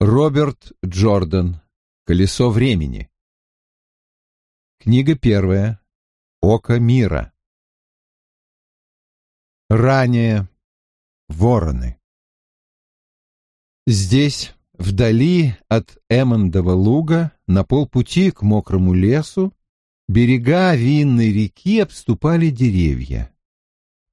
Роберт Джордан. Колесо времени. Книга первая. Око мира. Ранее. Вороны. Здесь, вдали от Эммондова луга, на полпути к мокрому лесу, берега винной реки обступали деревья.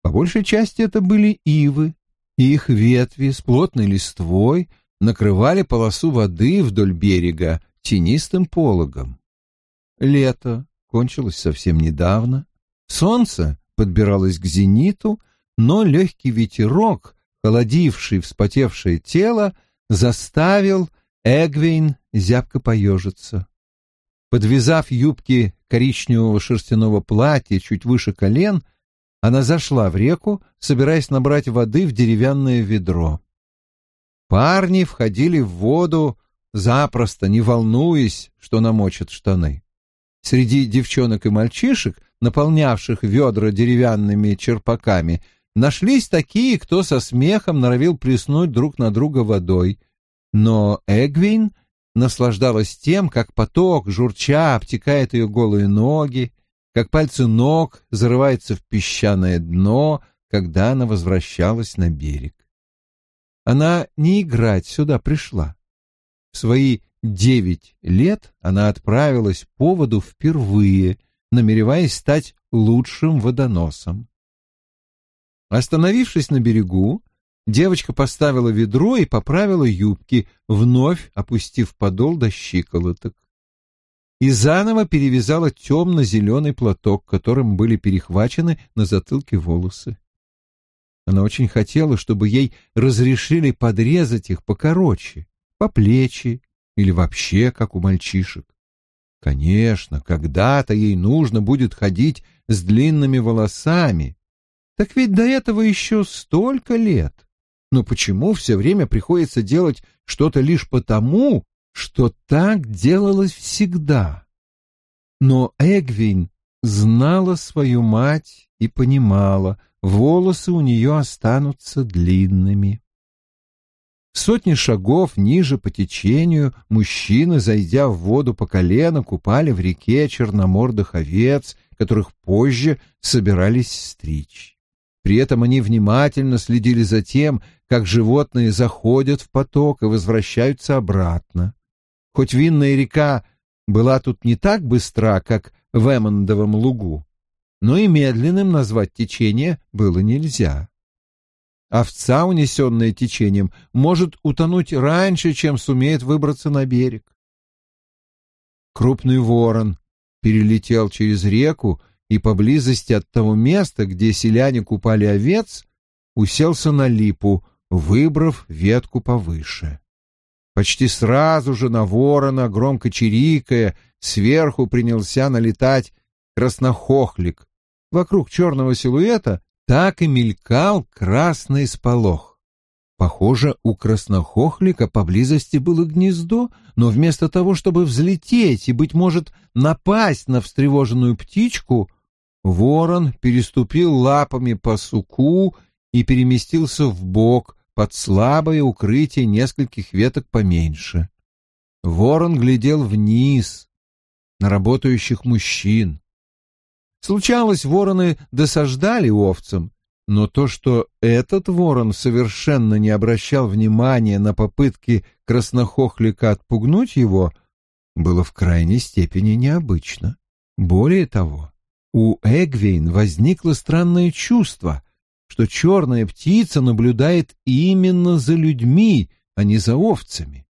По большей части это были ивы, и их ветви с плотной листвой — накрывали полосу воды вдоль берега тенистым пологом. Лето кончилось совсем недавно, солнце подбиралось к зениту, но легкий ветерок, холодивший вспотевшее тело, заставил Эгвейн зябко поежиться. Подвязав юбки коричневого шерстяного платья чуть выше колен, она зашла в реку, собираясь набрать воды в деревянное ведро. Парни входили в воду запросто, не волнуясь, что намочат штаны. Среди девчонок и мальчишек, наполнявших ведра деревянными черпаками, нашлись такие, кто со смехом норовил плеснуть друг на друга водой. Но Эгвин наслаждалась тем, как поток, журча, обтекает ее голые ноги, как пальцы ног зарываются в песчаное дно, когда она возвращалась на берег. Она не играть сюда пришла. В свои девять лет она отправилась по воду впервые, намереваясь стать лучшим водоносом. Остановившись на берегу, девочка поставила ведро и поправила юбки, вновь опустив подол до щиколоток. И заново перевязала темно-зеленый платок, которым были перехвачены на затылке волосы. Она очень хотела, чтобы ей разрешили подрезать их покороче, по плечи или вообще, как у мальчишек. Конечно, когда-то ей нужно будет ходить с длинными волосами. Так ведь до этого еще столько лет. Но почему все время приходится делать что-то лишь потому, что так делалось всегда? Но Эгвин знала свою мать и понимала, волосы у нее останутся длинными. Сотни шагов ниже по течению мужчины, зайдя в воду по колено, купали в реке черномордых овец, которых позже собирались стричь. При этом они внимательно следили за тем, как животные заходят в поток и возвращаются обратно. Хоть винная река была тут не так быстра, как в Эммондовом лугу, но и медленным назвать течение было нельзя. Овца, унесенная течением, может утонуть раньше, чем сумеет выбраться на берег. Крупный ворон перелетел через реку и поблизости от того места, где селяне купали овец, уселся на липу, выбрав ветку повыше. Почти сразу же на ворона, громко чирикая, сверху принялся налетать краснохохлик, вокруг черного силуэта так и мелькал красный сполох. Похоже, у краснохохлика поблизости было гнездо, но вместо того, чтобы взлететь и, быть может, напасть на встревоженную птичку, ворон переступил лапами по суку и переместился в бок под слабое укрытие нескольких веток поменьше. Ворон глядел вниз на работающих мужчин. Случалось, вороны досаждали овцам, но то, что этот ворон совершенно не обращал внимания на попытки краснохохлика отпугнуть его, было в крайней степени необычно. Более того, у Эгвейн возникло странное чувство, что черная птица наблюдает именно за людьми, а не за овцами.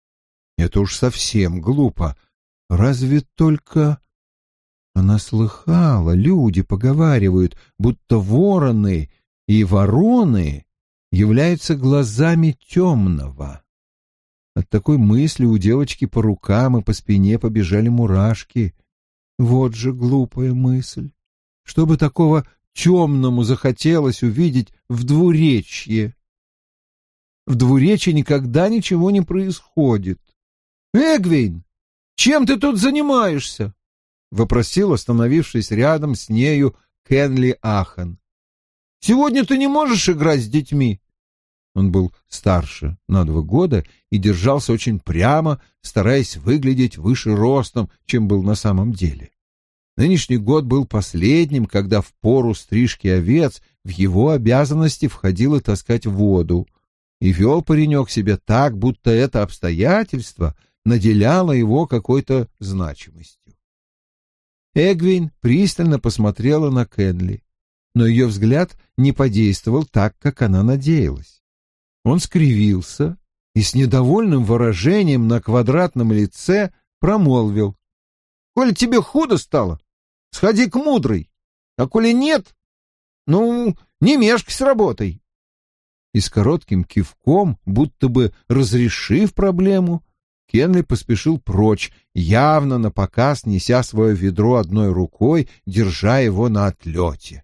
Это уж совсем глупо. Разве только она слыхала, люди поговаривают, будто вороны и вороны являются глазами темного. От такой мысли у девочки по рукам и по спине побежали мурашки. Вот же глупая мысль. Чтобы такого темному захотелось увидеть в двуречье. В двуречье никогда ничего не происходит. «Эгвин, чем ты тут занимаешься?» — вопросил, остановившись рядом с нею Кенли Ахан. «Сегодня ты не можешь играть с детьми?» Он был старше на два года и держался очень прямо, стараясь выглядеть выше ростом, чем был на самом деле. Нынешний год был последним, когда в пору стрижки овец в его обязанности входило таскать воду, и вел паренек себя так, будто это обстоятельство наделяло его какой-то значимостью. Эгвин пристально посмотрела на Кенли, но ее взгляд не подействовал так, как она надеялась. Он скривился и с недовольным выражением на квадратном лице промолвил. — Коли тебе худо стало, сходи к мудрой, а коли нет, ну, не мешкай с работой. И с коротким кивком, будто бы разрешив проблему, Кенли поспешил прочь, явно на показ неся свое ведро одной рукой, держа его на отлете.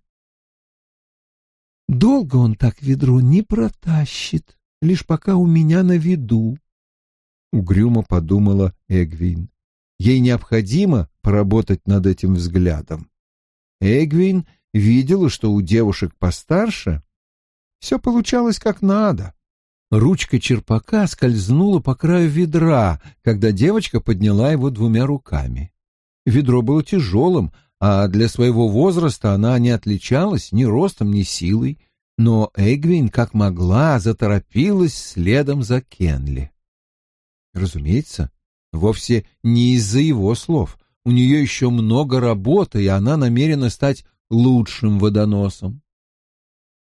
«Долго он так ведро не протащит, лишь пока у меня на виду», — угрюмо подумала Эгвин. Ей необходимо поработать над этим взглядом. Эгвин видела, что у девушек постарше все получалось как надо. Ручка черпака скользнула по краю ведра, когда девочка подняла его двумя руками. Ведро было тяжелым, а для своего возраста она не отличалась ни ростом, ни силой, но Эгвин, как могла, заторопилась следом за Кенли. Разумеется, вовсе не из-за его слов. У нее еще много работы, и она намерена стать лучшим водоносом.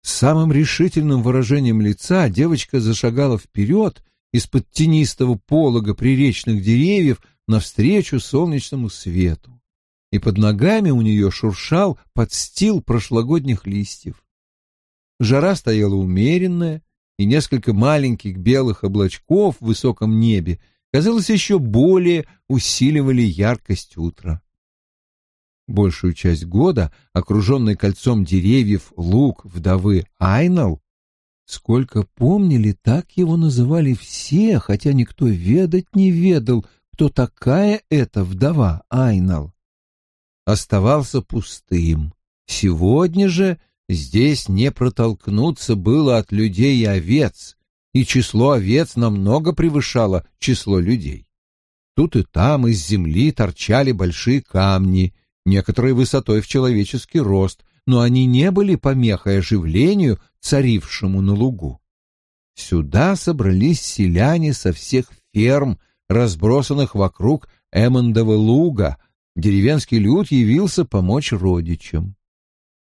С самым решительным выражением лица девочка зашагала вперед из-под тенистого полога приречных деревьев навстречу солнечному свету, и под ногами у нее шуршал подстил прошлогодних листьев. Жара стояла умеренная, и несколько маленьких белых облачков в высоком небе, казалось, еще более усиливали яркость утра. Большую часть года, окруженный кольцом деревьев луг вдовы Айнал, сколько помнили, так его называли все, хотя никто ведать не ведал, кто такая эта вдова Айнал, оставался пустым. Сегодня же здесь не протолкнуться было от людей и овец, и число овец намного превышало число людей. Тут и там из земли торчали большие камни, некоторой высотой в человеческий рост, но они не были помехой оживлению, царившему на лугу. Сюда собрались селяне со всех ферм, разбросанных вокруг Эммондова луга. Деревенский люд явился помочь родичам.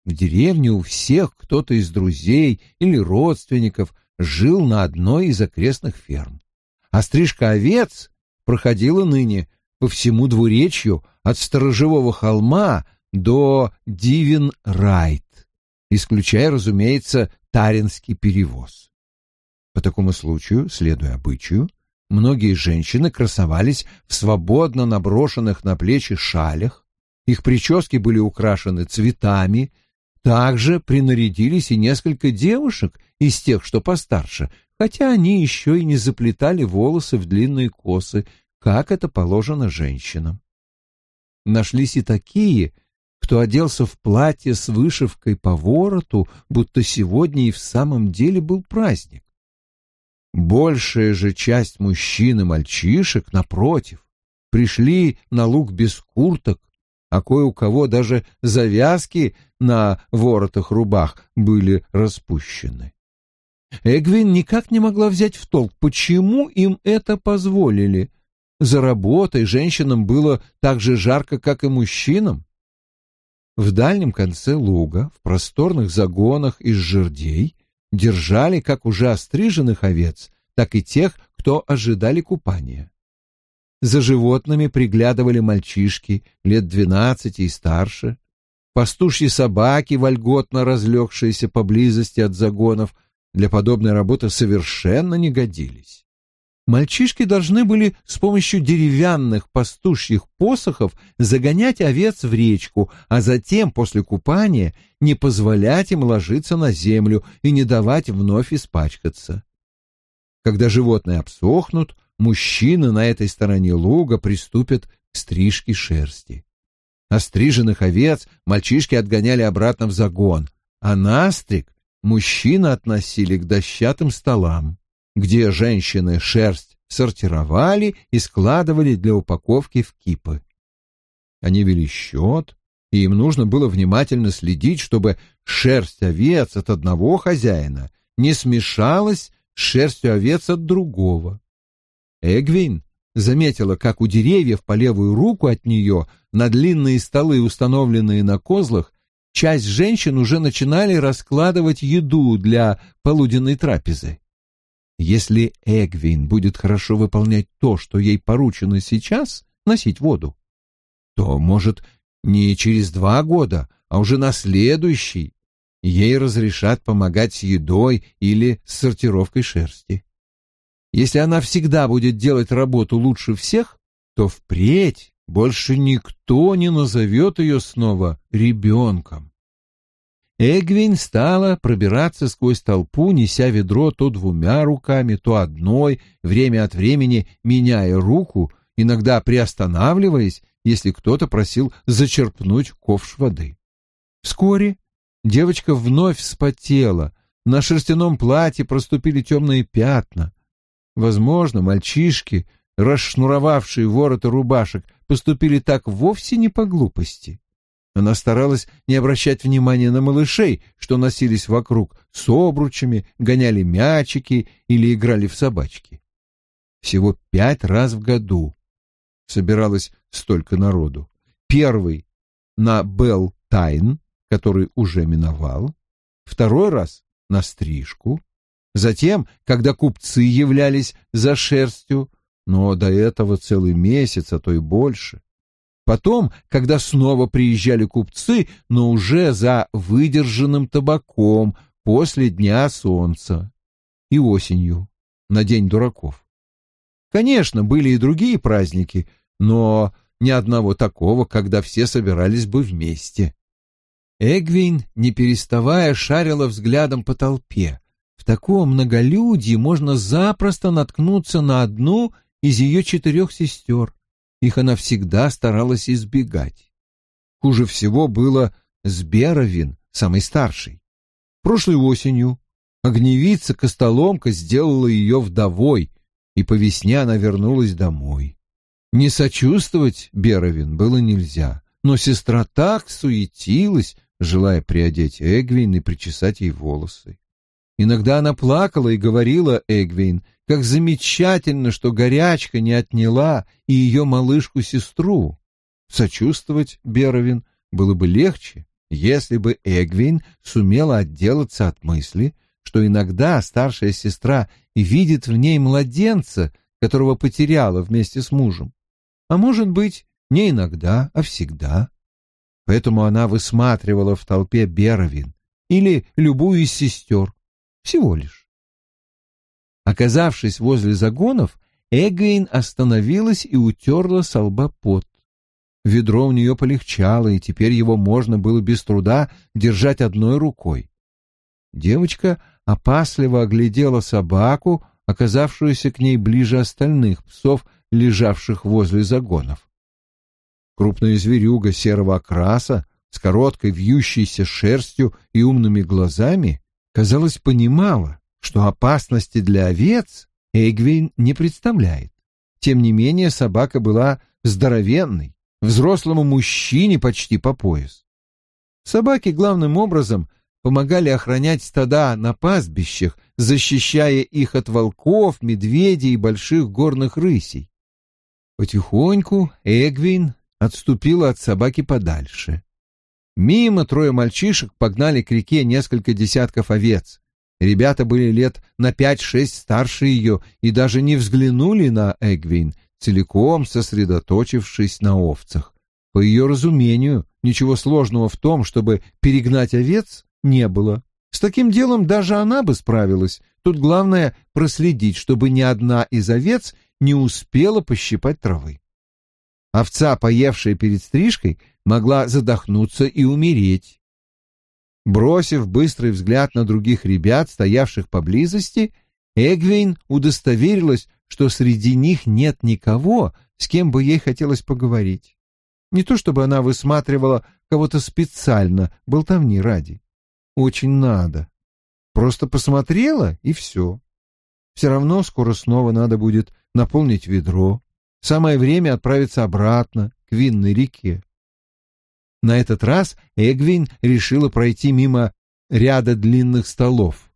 В деревне у всех кто-то из друзей или родственников жил на одной из окрестных ферм. А стрижка овец проходила ныне по всему двуречью от Сторожевого холма до Дивен-Райт, исключая, разумеется, Таринский перевоз. По такому случаю, следуя обычаю, многие женщины красовались в свободно наброшенных на плечи шалях, их прически были украшены цветами, также принарядились и несколько девушек из тех, что постарше, хотя они еще и не заплетали волосы в длинные косы, как это положено женщинам. Нашлись и такие, кто оделся в платье с вышивкой по вороту, будто сегодня и в самом деле был праздник. Большая же часть мужчин и мальчишек, напротив, пришли на луг без курток, а кое у кого даже завязки на воротах рубах были распущены. Эгвин никак не могла взять в толк, почему им это позволили. За работой женщинам было так же жарко, как и мужчинам. В дальнем конце луга, в просторных загонах из жердей, держали как уже остриженных овец, так и тех, кто ожидали купания. За животными приглядывали мальчишки лет двенадцати и старше, пастушьи собаки, вольготно разлегшиеся поблизости от загонов, для подобной работы совершенно не годились. Мальчишки должны были с помощью деревянных пастушьих посохов загонять овец в речку, а затем, после купания, не позволять им ложиться на землю и не давать вновь испачкаться. Когда животные обсохнут, мужчины на этой стороне луга приступят к стрижке шерсти. Остриженных овец мальчишки отгоняли обратно в загон, а настриг мужчины относили к дощатым столам, где женщины шерсть сортировали и складывали для упаковки в кипы. Они вели счет, и им нужно было внимательно следить, чтобы шерсть овец от одного хозяина не смешалась с шерстью овец от другого. Эгвин заметила, как у деревьев по левую руку от нее на длинные столы, установленные на козлах, часть женщин уже начинали раскладывать еду для полуденной трапезы. Если Эгвин будет хорошо выполнять то, что ей поручено сейчас, носить воду, то, может, не через два года, а уже на следующий ей разрешат помогать с едой или с сортировкой шерсти. Если она всегда будет делать работу лучше всех, то впредь больше никто не назовет ее снова ребенком. Эгвин стала пробираться сквозь толпу, неся ведро то двумя руками, то одной, время от времени меняя руку, иногда приостанавливаясь, если кто-то просил зачерпнуть ковш воды. Вскоре девочка вновь вспотела, на шерстяном платье проступили темные пятна. Возможно, мальчишки, расшнуровавшие вороты рубашек, поступили так вовсе не по глупости. Она старалась не обращать внимания на малышей, что носились вокруг с обручами, гоняли мячики или играли в собачки. Всего пять раз в году собиралось столько народу. Первый на Белл Тайн, который уже миновал. Второй раз на стрижку. Затем, когда купцы являлись за шерстью, но до этого целый месяц, а то и больше. Потом, когда снова приезжали купцы, но уже за выдержанным табаком после Дня Солнца и осенью, на День дураков. Конечно, были и другие праздники, но ни одного такого, когда все собирались бы вместе. Эгвин, не переставая, шарила взглядом по толпе. В таком многолюдии можно запросто наткнуться на одну из ее четырех сестер. Их она всегда старалась избегать. Хуже всего было с Беровин, самой старшей. Прошлой осенью огневица-костоломка сделала ее вдовой, и по весне она вернулась домой. Не сочувствовать Беровин было нельзя, но сестра так суетилась, желая приодеть Эгвин и причесать ей волосы. Иногда она плакала и говорила Эгвин — как замечательно, что горячка не отняла и ее малышку-сестру. Сочувствовать Беровин было бы легче, если бы Эгвин сумела отделаться от мысли, что иногда старшая сестра видит в ней младенца, которого потеряла вместе с мужем. А может быть, не иногда, а всегда. Поэтому она высматривала в толпе Беровин или любую из сестер, всего лишь. Оказавшись возле загонов, Эгвин остановилась и утерла с лба пот. Ведро у нее полегчало, и теперь его можно было без труда держать одной рукой. Девочка опасливо оглядела собаку, оказавшуюся к ней ближе остальных псов, лежавших возле загонов. Крупная зверюга серого окраса с короткой вьющейся шерстью и умными глазами, казалось, понимала, что опасности для овец Эгвин не представляет. Тем не менее собака была здоровенной, взрослому мужчине почти по пояс. Собаки главным образом помогали охранять стада на пастбищах, защищая их от волков, медведей и больших горных рысей. Потихоньку Эгвин отступила от собаки подальше. Мимо трое мальчишек погнали к реке несколько десятков овец. Ребята были лет на пять-шесть старше ее и даже не взглянули на Эгвин, целиком сосредоточившись на овцах. По ее разумению, ничего сложного в том, чтобы перегнать овец, не было. С таким делом даже она бы справилась. Тут главное проследить, чтобы ни одна из овец не успела пощипать травы. Овца, поевшая перед стрижкой, могла задохнуться и умереть. Бросив быстрый взгляд на других ребят, стоявших поблизости, Эгвейн удостоверилась, что среди них нет никого, с кем бы ей хотелось поговорить. Не то чтобы она высматривала кого-то специально, болтовни ради. Очень надо. просто посмотрела и все. Все равно скоро снова надо будет наполнить ведро. Самое время отправиться обратно к винной реке. На этот раз Эгвин решила пройти мимо ряда длинных столов.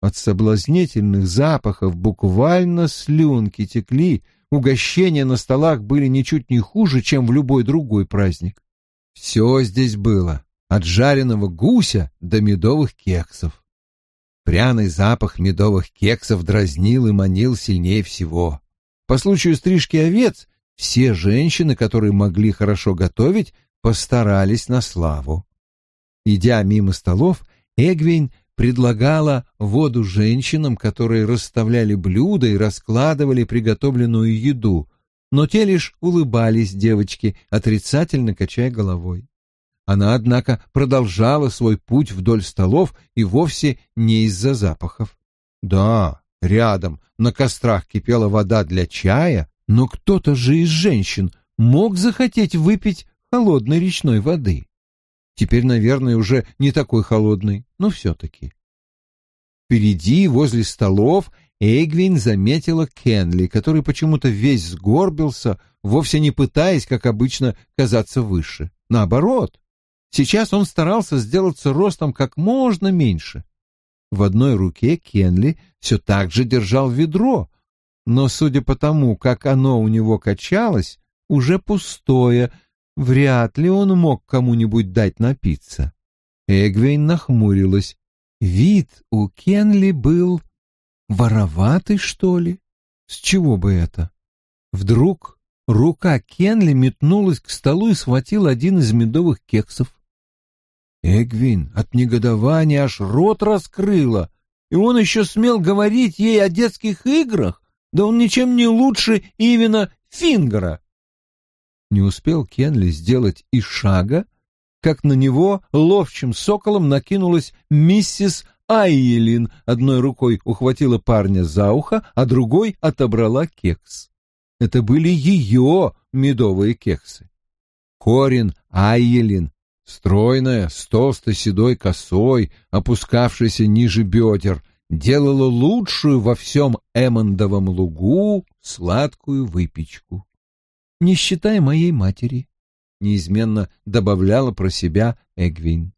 От соблазнительных запахов буквально слюнки текли, угощения на столах были ничуть не хуже, чем в любой другой праздник. Все здесь было, от жареного гуся до медовых кексов. Пряный запах медовых кексов дразнил и манил сильнее всего. По случаю стрижки овец все женщины, которые могли хорошо готовить, постарались на славу. Идя мимо столов, Эгвин предлагала воду женщинам, которые расставляли блюда и раскладывали приготовленную еду, но те лишь улыбались девочке, отрицательно качая головой. Она, однако, продолжала свой путь вдоль столов и вовсе не из-за запахов. Да, рядом на кострах кипела вода для чая, но кто-то же из женщин мог захотеть выпить холодной речной воды. Теперь, наверное, уже не такой холодный, но все-таки. Впереди, возле столов, Эгвин заметила Кенли, который почему-то весь сгорбился, вовсе не пытаясь, как обычно, казаться выше. Наоборот, сейчас он старался сделаться ростом как можно меньше. В одной руке Кенли все так же держал ведро, но, судя по тому, как оно у него качалось, уже пустое, Вряд ли он мог кому-нибудь дать напиться. Эгвейн нахмурилась. Вид у Кенли был вороватый, что ли? С чего бы это? Вдруг рука Кенли метнулась к столу и схватила один из медовых кексов. Эгвин от негодования аж рот раскрыла, и он еще смел говорить ей о детских играх, да он ничем не лучше именно Фингера. Не успел Кенли сделать и шага, как на него ловчим соколом накинулась миссис Айелин, одной рукой ухватила парня за ухо, а другой отобрала кекс. Это были ее медовые кексы. Корин Айелин, стройная, с толстой седой косой, опускавшейся ниже бедер, делала лучшую во всем Эммондовом лугу сладкую выпечку не считая моей матери», — неизменно добавляла про себя Эгвин.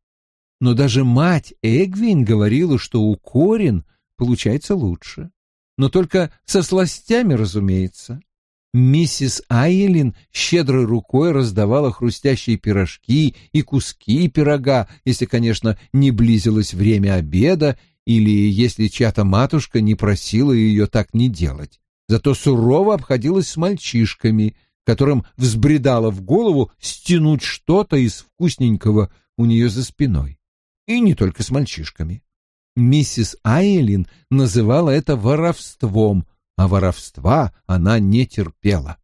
Но даже мать Эгвин говорила, что у Корин получается лучше. Но только со сластями, разумеется. Миссис Айлин щедрой рукой раздавала хрустящие пирожки и куски пирога, если, конечно, не близилось время обеда или если чья-то матушка не просила ее так не делать. Зато сурово обходилась с мальчишками, которым взбредало в голову стянуть что-то из вкусненького у нее за спиной. И не только с мальчишками. Миссис Айлин называла это воровством, а воровства она не терпела.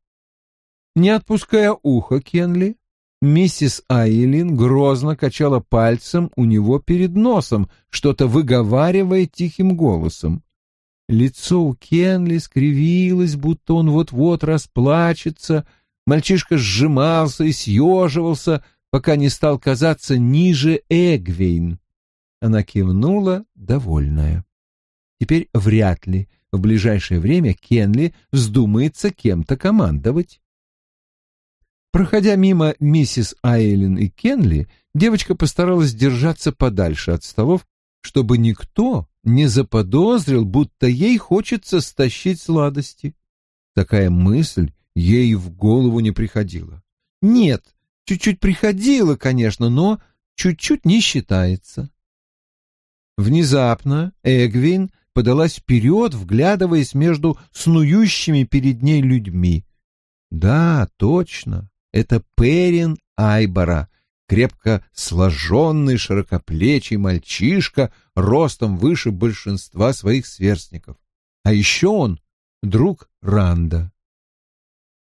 Не отпуская ухо Кенли, миссис Айлин грозно качала пальцем у него перед носом, что-то выговаривая тихим голосом. Лицо у Кенли скривилось, будто он вот-вот расплачется. Мальчишка сжимался и съеживался, пока не стал казаться ниже Эгвейн. Она кивнула, довольная. Теперь вряд ли в ближайшее время Кенли вздумается кем-то командовать. Проходя мимо миссис Айлин и Кенли, девочка постаралась держаться подальше от столов, чтобы никто не заподозрил, будто ей хочется стащить сладости. Такая мысль ей в голову не приходила. Нет, чуть-чуть приходила, конечно, но чуть-чуть не считается. Внезапно Эгвин подалась вперед, вглядываясь между снующими перед ней людьми. Да, точно, это Перин Айбора, крепко сложенный, широкоплечий мальчишка, ростом выше большинства своих сверстников. А еще он друг Ранда.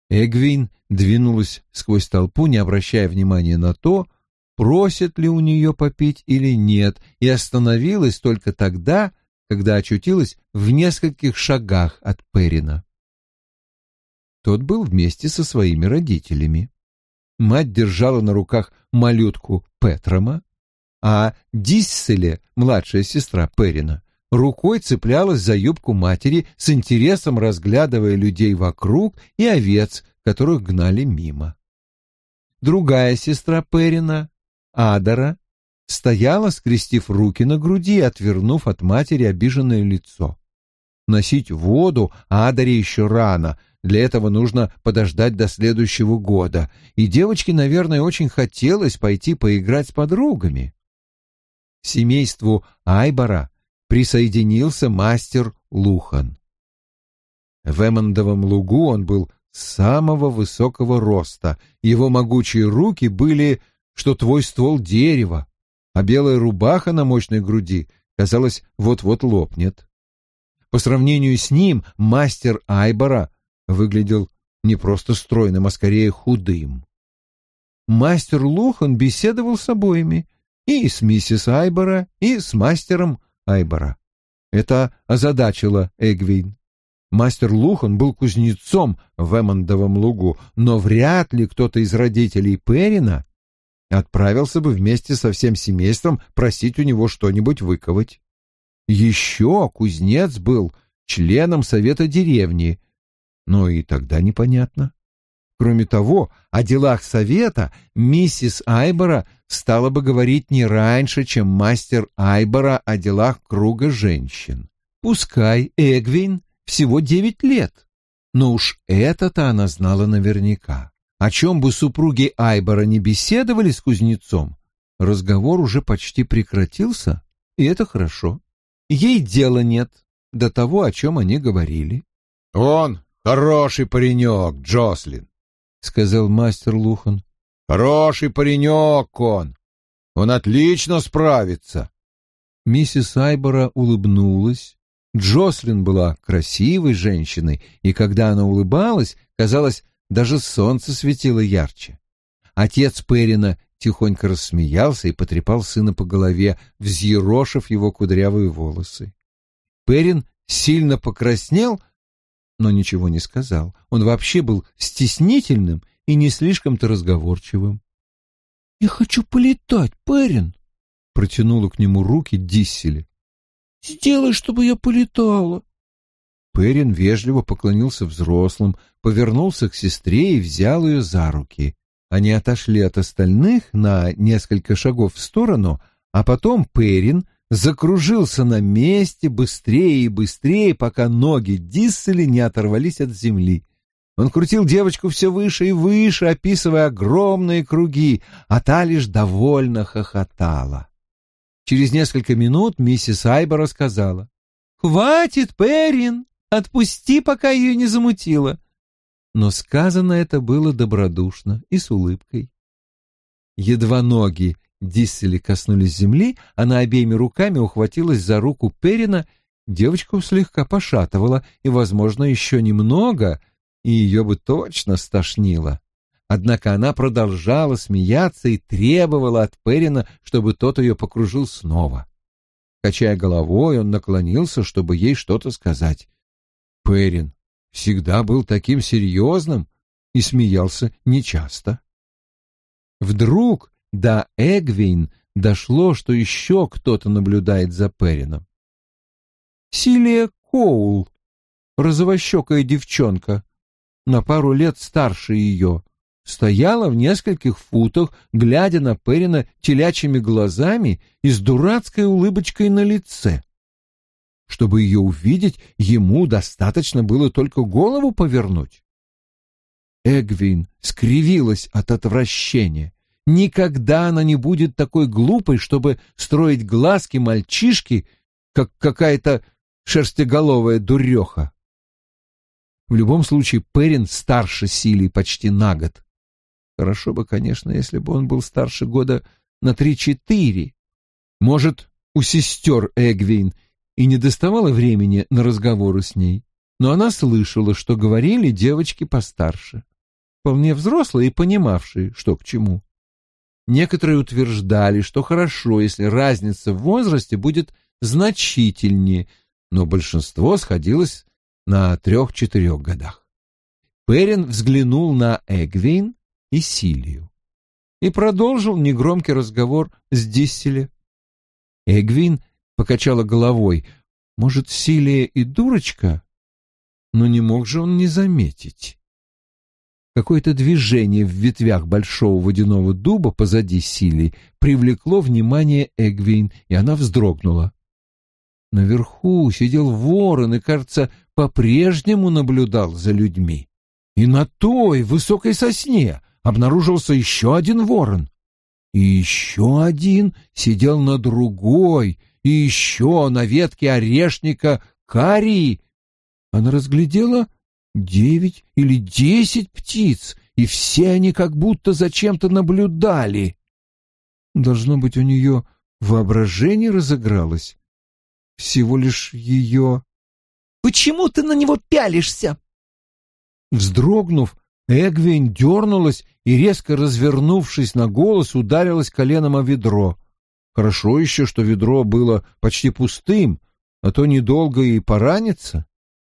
Эгвин двинулась сквозь толпу, не обращая внимания на то, просят ли у нее попить или нет, и остановилась только тогда, когда очутилась в нескольких шагах от Перина. Тот был вместе со своими родителями. Мать держала на руках малютку Петрома. а Дисселе, младшая сестра Перина, рукой цеплялась за юбку матери, с интересом разглядывая людей вокруг и овец, которых гнали мимо. Другая сестра Перина, Адара, стояла, скрестив руки на груди, отвернув от матери обиженное лицо. Носить воду Адаре еще рано, для этого нужно подождать до следующего года, и девочке, наверное, очень хотелось пойти поиграть с подругами. К семейству Айбара присоединился мастер Лухан. В Эммондовом лугу он был самого высокого роста, его могучие руки были, что твой ствол дерева, а белая рубаха на мощной груди, казалось, вот-вот лопнет. По сравнению с ним мастер Айбора выглядел не просто стройным, а скорее худым. Мастер Лухан беседовал с обоими, и с миссис Айбора, и с мастером Айбора. Это озадачило Эгвин. Мастер Лухан был кузнецом в Эммондовом лугу, но вряд ли кто-то из родителей Перина отправился бы вместе со всем семейством просить у него что-нибудь выковать. Еще кузнец был членом совета деревни, но и тогда непонятно. Кроме того, о делах совета миссис Айбора стала бы говорить не раньше, чем мастер Айбора о делах круга женщин. Пускай Эгвин всего девять лет, но уж это-то она знала наверняка. О чем бы супруги Айбора не беседовали с кузнецом, разговор уже почти прекратился, и это хорошо. Ей дела нет до того, о чем они говорили. «Он хороший паренек, Джослин», — сказал мастер Лухан. «Хороший паренек он. Он отлично справится». Миссис Айбора улыбнулась. Джослин была красивой женщиной, и когда она улыбалась, казалось, даже солнце светило ярче. Отец Перина тихонько рассмеялся и потрепал сына по голове, взъерошив его кудрявые волосы. Перин сильно покраснел, но ничего не сказал. Он вообще был стеснительным и не слишком-то разговорчивым. — Я хочу полетать, Перин, — протянула к нему руки Диссели. — Сделай, чтобы я полетала. Перин вежливо поклонился взрослым, повернулся к сестре и взял ее за руки. Они отошли от остальных на несколько шагов в сторону, а потом Перин закружился на месте быстрее и быстрее, пока ноги Диссели не оторвались от земли. Он крутил девочку все выше и выше, описывая огромные круги, а та лишь довольно хохотала. Через несколько минут миссис Айба рассказала. «Хватит, Перин! Отпусти, пока ее не замутило!» Но сказано это было добродушно и с улыбкой. Едва ноги Диссели коснулись земли, она обеими руками ухватилась за руку Перина, девочку слегка пошатывала, и, возможно, еще немного, и ее бы точно стошнило. Однако она продолжала смеяться и требовала от Перина, чтобы тот ее покружил снова. Качая головой, он наклонился, чтобы ей что-то сказать. Перин всегда был таким серьезным и смеялся нечасто. Вдруг до Эгвин дошло, что еще кто-то наблюдает за Перином. Силия Коул, розовощекая девчонка, на пару лет старше ее, стояла в нескольких футах, глядя на Перина телячьими глазами и с дурацкой улыбочкой на лице. Чтобы ее увидеть, ему достаточно было только голову повернуть. Эгвин скривилась от отвращения. Никогда она не будет такой глупой, чтобы строить глазки мальчишки, как какая-то шерстеголовая дуреха. В любом случае, Перин старше Силии почти на год. Хорошо бы, конечно, если бы он был старше года на три-четыре. Может, у сестер Эгвин и не доставало времени на разговоры с ней, но она слышала, что говорили девочки постарше, вполне взрослые и понимавшие, что к чему. Некоторые утверждали, что хорошо, если разница в возрасте будет значительнее, но большинство сходилось на трех-четырех годах. Перин взглянул на Эгвин и Силию. и продолжил негромкий разговор с Дисселе. Эгвин покачала головой. Может, Силия и дурочка? Но не мог же он не заметить. Какое-то движение в ветвях большого водяного дуба позади Силии привлекло внимание Эгвин, и она вздрогнула. Наверху сидел ворон и, кажется, по-прежнему наблюдал за людьми. И на той высокой сосне обнаружился еще один ворон. И еще один сидел на другой, и еще на ветке орешника карии. Она разглядела девять или десять птиц, и все они как будто зачем-то наблюдали. Должно быть, у нее воображение разыгралось. Всего лишь ее... «Почему ты на него пялишься?» Вздрогнув, Эгвин дернулась и, резко развернувшись на голос, ударилась коленом о ведро. Хорошо еще, что ведро было почти пустым, а то недолго и поранится.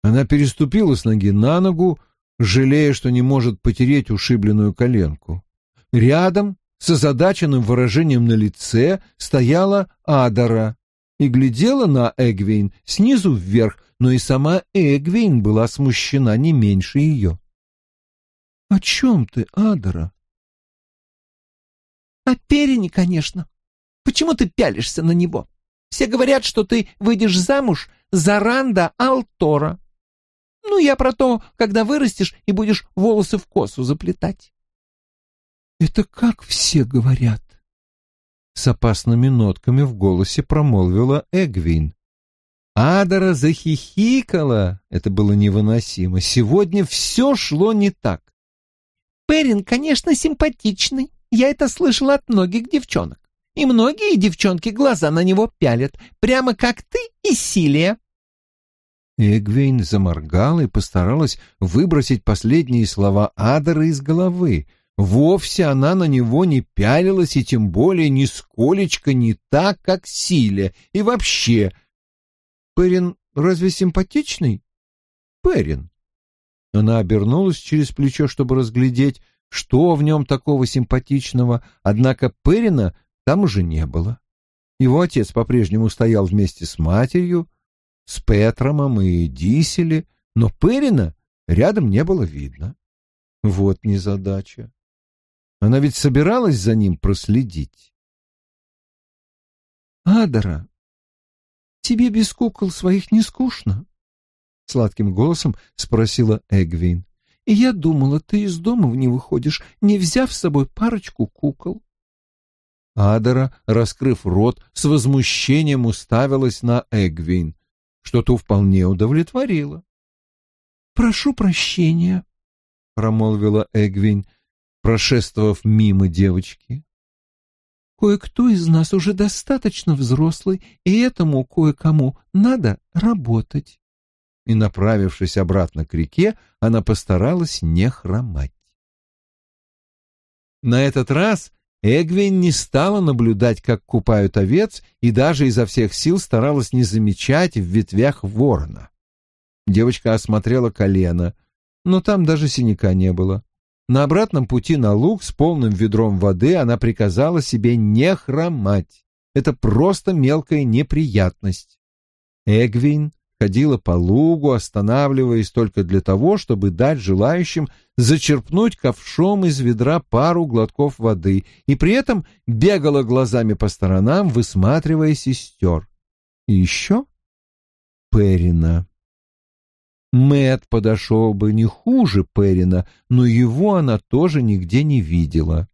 Она переступила с ноги на ногу, жалея, что не может потереть ушибленную коленку. Рядом, с озадаченным выражением на лице, стояла Адара и глядела на Эгвейн снизу вверх, но и сама Эгвейн была смущена не меньше ее. — О чем ты, Адара? — О перине, конечно. Почему ты пялишься на него? Все говорят, что ты выйдешь замуж за Ранда Алтора. Ну, я про то, когда вырастешь и будешь волосы в косу заплетать. Это как все говорят? С опасными нотками в голосе промолвила Эгвин. Адара захихикала. Это было невыносимо. Сегодня все шло не так. Перин, конечно, симпатичный. Я это слышала от многих девчонок. И многие девчонки глаза на него пялят, прямо как ты и Силия. Эгвейн заморгала и постаралась выбросить последние слова Адера из головы. Вовсе она на него не пялилась и тем более нисколечко не так, как Силя. И вообще... Перин разве симпатичный? Перин. Она обернулась через плечо, чтобы разглядеть, что в нем такого симпатичного, однако Перина там уже не было. Его отец по-прежнему стоял вместе с матерью, с Петромом и Диселе, но Перина рядом не было видно. Вот незадача. Она ведь собиралась за ним проследить. «Адара, тебе без кукол своих не скучно?» — сладким голосом спросила Эгвин. «И я думала, ты из дома не выходишь, не взяв с собой парочку кукол». Адара, раскрыв рот, с возмущением уставилась на Эгвин что-то вполне удовлетворило. «Прошу прощения», — промолвила Эгвин, прошествовав мимо девочки. «Кое-кто из нас уже достаточно взрослый, и этому кое-кому надо работать». И, направившись обратно к реке, она постаралась не хромать. На этот раз Эгвин не стала наблюдать, как купают овец, и даже изо всех сил старалась не замечать в ветвях ворона. Девочка осмотрела колено, но там даже синяка не было. На обратном пути на луг с полным ведром воды она приказала себе не хромать. Это просто мелкая неприятность. Эгвин ходила по лугу, останавливаясь только для того, чтобы дать желающим зачерпнуть ковшом из ведра пару глотков воды, и при этом бегала глазами по сторонам, высматривая сестер. И еще Перина. Мэт подошел бы не хуже Перина, но его она тоже нигде не видела.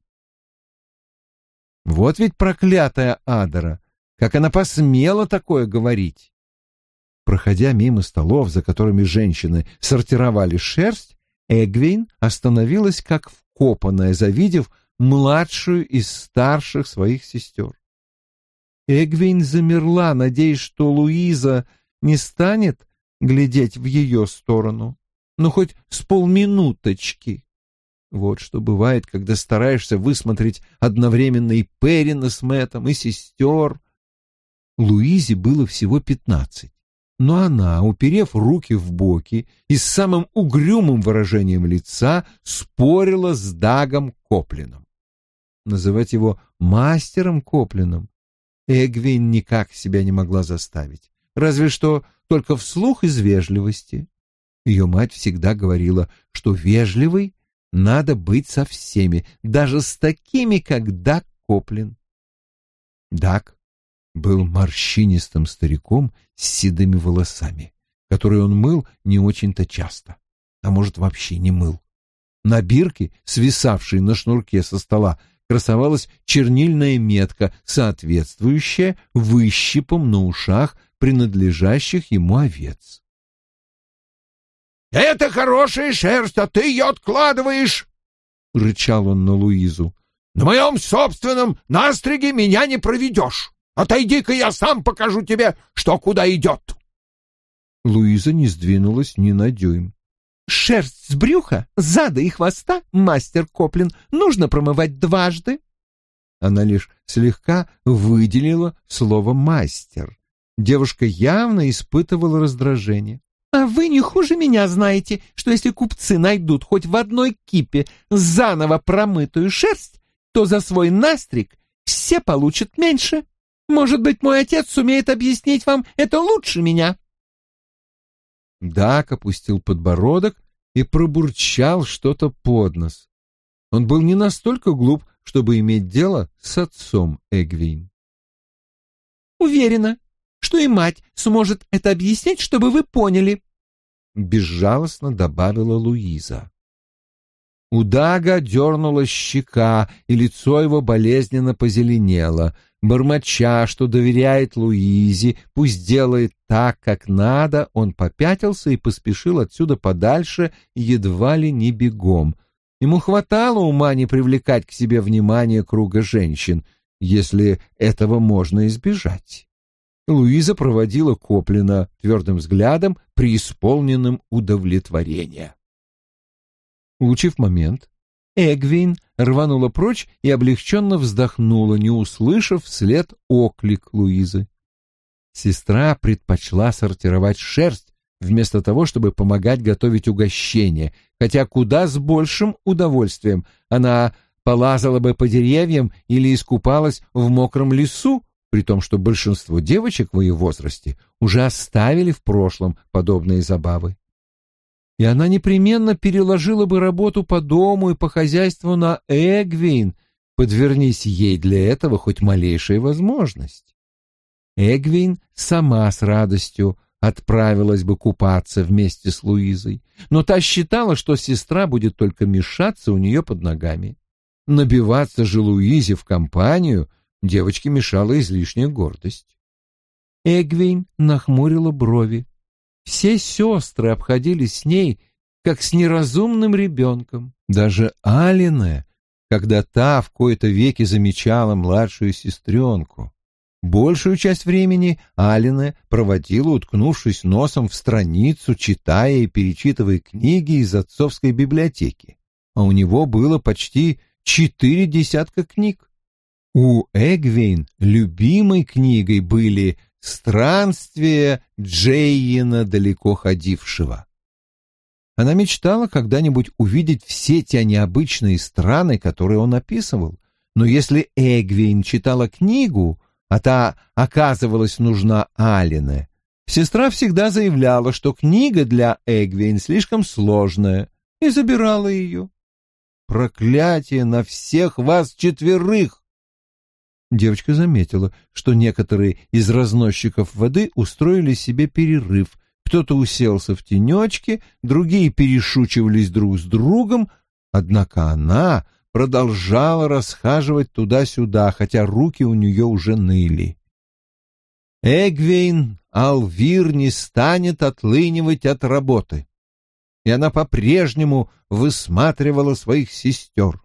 Вот ведь проклятая Адара! Как она посмела такое говорить! Проходя мимо столов, за которыми женщины сортировали шерсть, Эгвин остановилась как вкопанная, завидев младшую из старших своих сестер. Эгвин замерла, надеясь, что Луиза не станет глядеть в ее сторону, ну хоть с полминуточки. Вот что бывает, когда стараешься высмотреть одновременно и Перина с Мэттом, и сестер. Луизе было всего пятнадцать но она, уперев руки в боки и с самым угрюмым выражением лица, спорила с Дагом Коплином. называть его мастером Коплином. Эгвин никак себя не могла заставить, разве что только вслух из вежливости. Ее мать всегда говорила, что вежливый надо быть со всеми, даже с такими, как Дак Коплин. Дак был морщинистым стариком с седыми волосами, которые он мыл не очень-то часто, а может вообще не мыл. На бирке, свисавшей на шнурке со стола, красовалась чернильная метка, соответствующая выщипам на ушах принадлежащих ему овец. «Это хорошая шерсть, а ты ее откладываешь!» — рычал он на Луизу. «На моем собственном настриге меня не проведешь. Отойди-ка, я сам покажу тебе, что куда идет!» Луиза не сдвинулась ни на дюйм. «Шерсть с брюха, зада и хвоста, мастер Коплин, нужно промывать дважды». Она лишь слегка выделила слово «мастер». Девушка явно испытывала раздражение. А вы не хуже меня знаете, что если купцы найдут хоть в одной кипе заново промытую шерсть, то за свой настриг все получат меньше. Может быть, мой отец сумеет объяснить вам это лучше меня. Дак опустил подбородок и пробурчал что-то под нос. Он был не настолько глуп, чтобы иметь дело с отцом Эгвин. Уверена, что и мать сможет это объяснить, чтобы вы поняли», — безжалостно добавила Луиза. У Дага дернула щека, и лицо его болезненно позеленело. Бормоча, что доверяет Луизе, пусть делает так, как надо, он попятился и поспешил отсюда подальше, едва ли не бегом. Ему хватало ума не привлекать к себе внимание круга женщин, если этого можно избежать. Луиза проводила Коплина твердым взглядом, преисполненным удовлетворения. Улучив момент, Эгвин рванула прочь и облегченно вздохнула, не услышав вслед оклик Луизы. Сестра предпочла сортировать шерсть, вместо того, чтобы помогать готовить угощение, хотя куда с большим удовольствием она полазала бы по деревьям или искупалась в мокром лесу, при том, что большинство девочек в ее возрасте уже оставили в прошлом подобные забавы. И она непременно переложила бы работу по дому и по хозяйству на Эгвин, подвернись ей для этого хоть малейшая возможность. Эгвин сама с радостью отправилась бы купаться вместе с Луизой, но та считала, что сестра будет только мешаться у нее под ногами. Набиваться же Луизе в компанию — Девочке мешала излишняя гордость. Эгвин нахмурила брови. Все сестры обходились с ней, как с неразумным ребенком. Даже Алина, когда та в кои-то веки замечала младшую сестренку. Большую часть времени Алина проводила, уткнувшись носом в страницу, читая и перечитывая книги из отцовской библиотеки. А у него было почти четыре десятка книг. У Эгвейн любимой книгой были «Странствия Джейена далеко ходившего». Она мечтала когда-нибудь увидеть все те необычные страны, которые он описывал. Но если Эгвейн читала книгу, а та оказывалась нужна Алине, сестра всегда заявляла, что книга для Эгвейн слишком сложная, и забирала ее. «Проклятие на всех вас четверых!» Девочка заметила, что некоторые из разносчиков воды устроили себе перерыв. Кто-то уселся в тенечке, другие перешучивались друг с другом, однако она продолжала расхаживать туда-сюда, хотя руки у нее уже ныли. Эгвейн Алвир не станет отлынивать от работы, и она по-прежнему высматривала своих сестер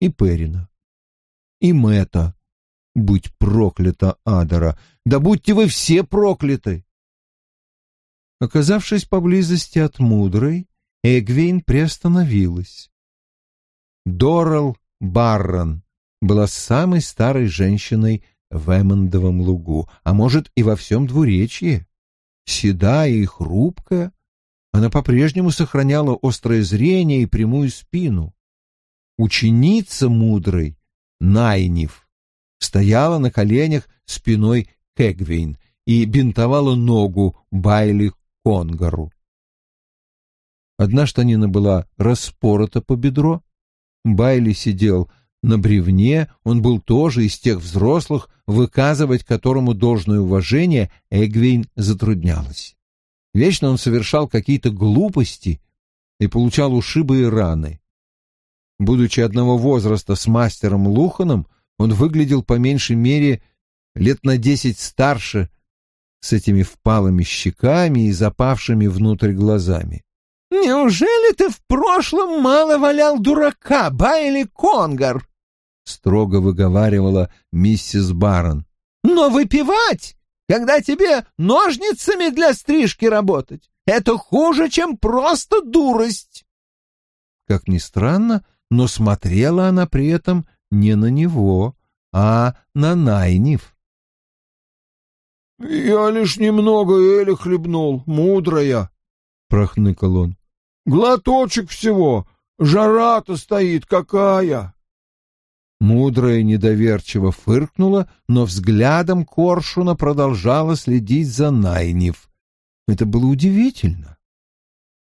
и Перина, и Мэтта, Будь проклята, Адора! Да будьте вы все прокляты! Оказавшись поблизости от мудрой, Эгвейн приостановилась. Дорал Баррон была самой старой женщиной в Эммондовом лугу, а может и во всем двуречье. Седая и хрупкая, она по-прежнему сохраняла острое зрение и прямую спину. Ученица мудрой Найниф, стояла на коленях спиной к и бинтовала ногу Байли Конгару. Одна штанина была распорота по бедро. Байли сидел на бревне, он был тоже из тех взрослых, выказывать которому должное уважение Эгвейн затруднялась. Вечно он совершал какие-то глупости и получал ушибы и раны. Будучи одного возраста с мастером Луханом, он выглядел по меньшей мере лет на десять старше, с этими впалыми щеками и запавшими внутрь глазами. «Неужели ты в прошлом мало валял дурака, Байли Конгар?» — строго выговаривала миссис Барон. «Но выпивать, когда тебе ножницами для стрижки работать, это хуже, чем просто дурость!» Как ни странно, но смотрела она при этом не на него, а на Найниф. «Я лишь немного эли хлебнул, мудрая», — прохныкал он. «Глоточек всего, жара-то стоит какая!» Мудрая недоверчиво фыркнула, но взглядом Коршуна продолжала следить за Найниф. Это было удивительно.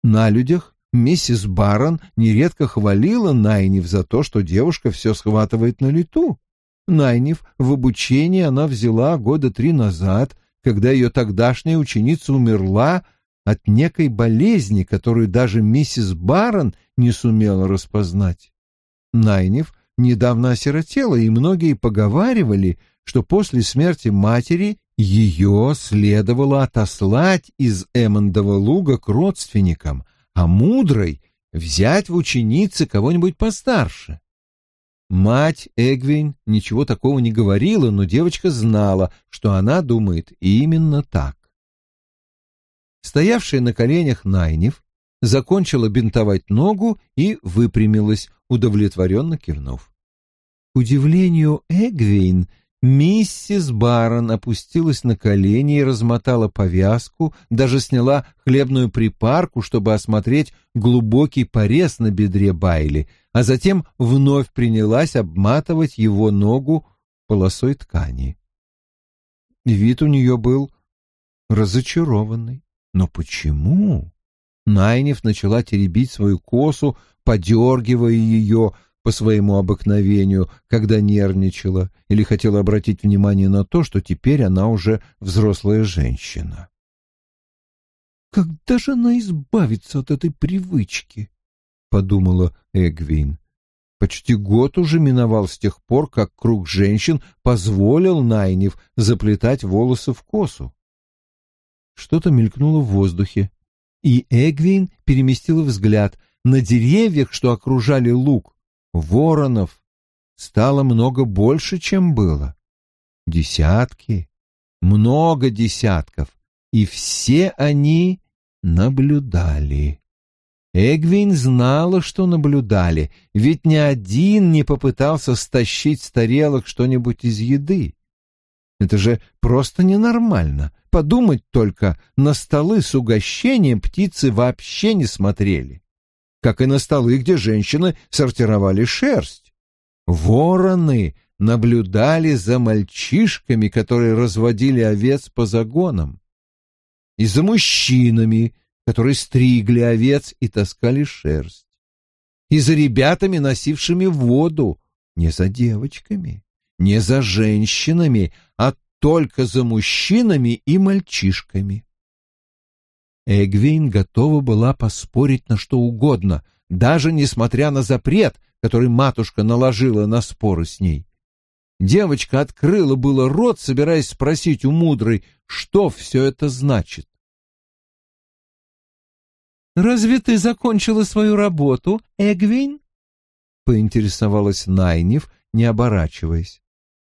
На людях миссис Барон нередко хвалила Найниф за то, что девушка все схватывает на лету. Найниф в обучении она взяла года три назад, когда ее тогдашняя ученица умерла от некой болезни, которую даже миссис Барон не сумела распознать. Найниф недавно осиротела, и многие поговаривали, что после смерти матери ее следовало отослать из Эммондова луга к родственникам, а мудрой взять в ученицы кого-нибудь постарше. Мать Эгвин ничего такого не говорила, но девочка знала, что она думает именно так. Стоявшая на коленях Найнев закончила бинтовать ногу и выпрямилась, удовлетворенно кивнув. К удивлению Эгвейн, миссис Барон опустилась на колени и размотала повязку, даже сняла хлебную припарку, чтобы осмотреть глубокий порез на бедре Байли, а затем вновь принялась обматывать его ногу полосой ткани. Вид у нее был разочарованный. Но почему? Найнев начала теребить свою косу, подергивая ее по своему обыкновению, когда нервничала или хотела обратить внимание на то, что теперь она уже взрослая женщина. «Когда же она избавится от этой привычки?» — подумала Эгвин. Почти год уже миновал с тех пор, как круг женщин позволил Найнев заплетать волосы в косу. Что-то мелькнуло в воздухе, и Эгвин переместила взгляд на деревьях, что окружали луг. Воронов стало много больше, чем было. Десятки, много десятков, и все они наблюдали. Эгвин знала, что наблюдали, ведь ни один не попытался стащить с тарелок что-нибудь из еды. Это же просто ненормально. Подумать только, на столы с угощением птицы вообще не смотрели. Как и на столы, где женщины сортировали шерсть. Вороны наблюдали за мальчишками, которые разводили овец по загонам. И за мужчинами, которые стригли овец и таскали шерсть. И за ребятами, носившими воду, не за девочками не за женщинами, а только за мужчинами и мальчишками. Эгвин готова была поспорить на что угодно, даже несмотря на запрет, который матушка наложила на споры с ней. Девочка открыла было рот, собираясь спросить у мудрой, что все это значит. «Разве ты закончила свою работу, Эгвин?» — поинтересовалась Найнев, не оборачиваясь.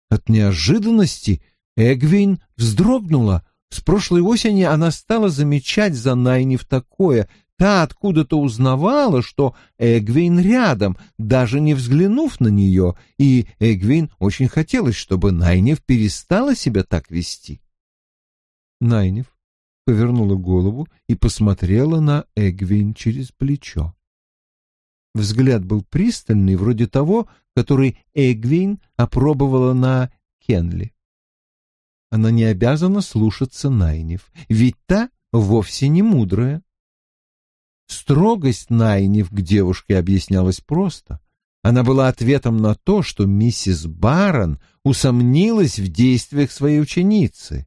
От неожиданности Эгвин вздрогнула. С прошлой осени она стала замечать за Найниф такое. Та откуда-то узнавала, что Эгвин рядом, даже не взглянув на нее, и Эгвин очень хотелось, чтобы Найниф перестала себя так вести. Найниф повернула голову и посмотрела на Эгвин через плечо. Взгляд был пристальный, вроде того, который Эгвин опробовала на Кенли. Она не обязана слушаться Найнев, ведь та вовсе не мудрая. Строгость Найнев к девушке объяснялась просто. Она была ответом на то, что миссис Барон усомнилась в действиях своей ученицы.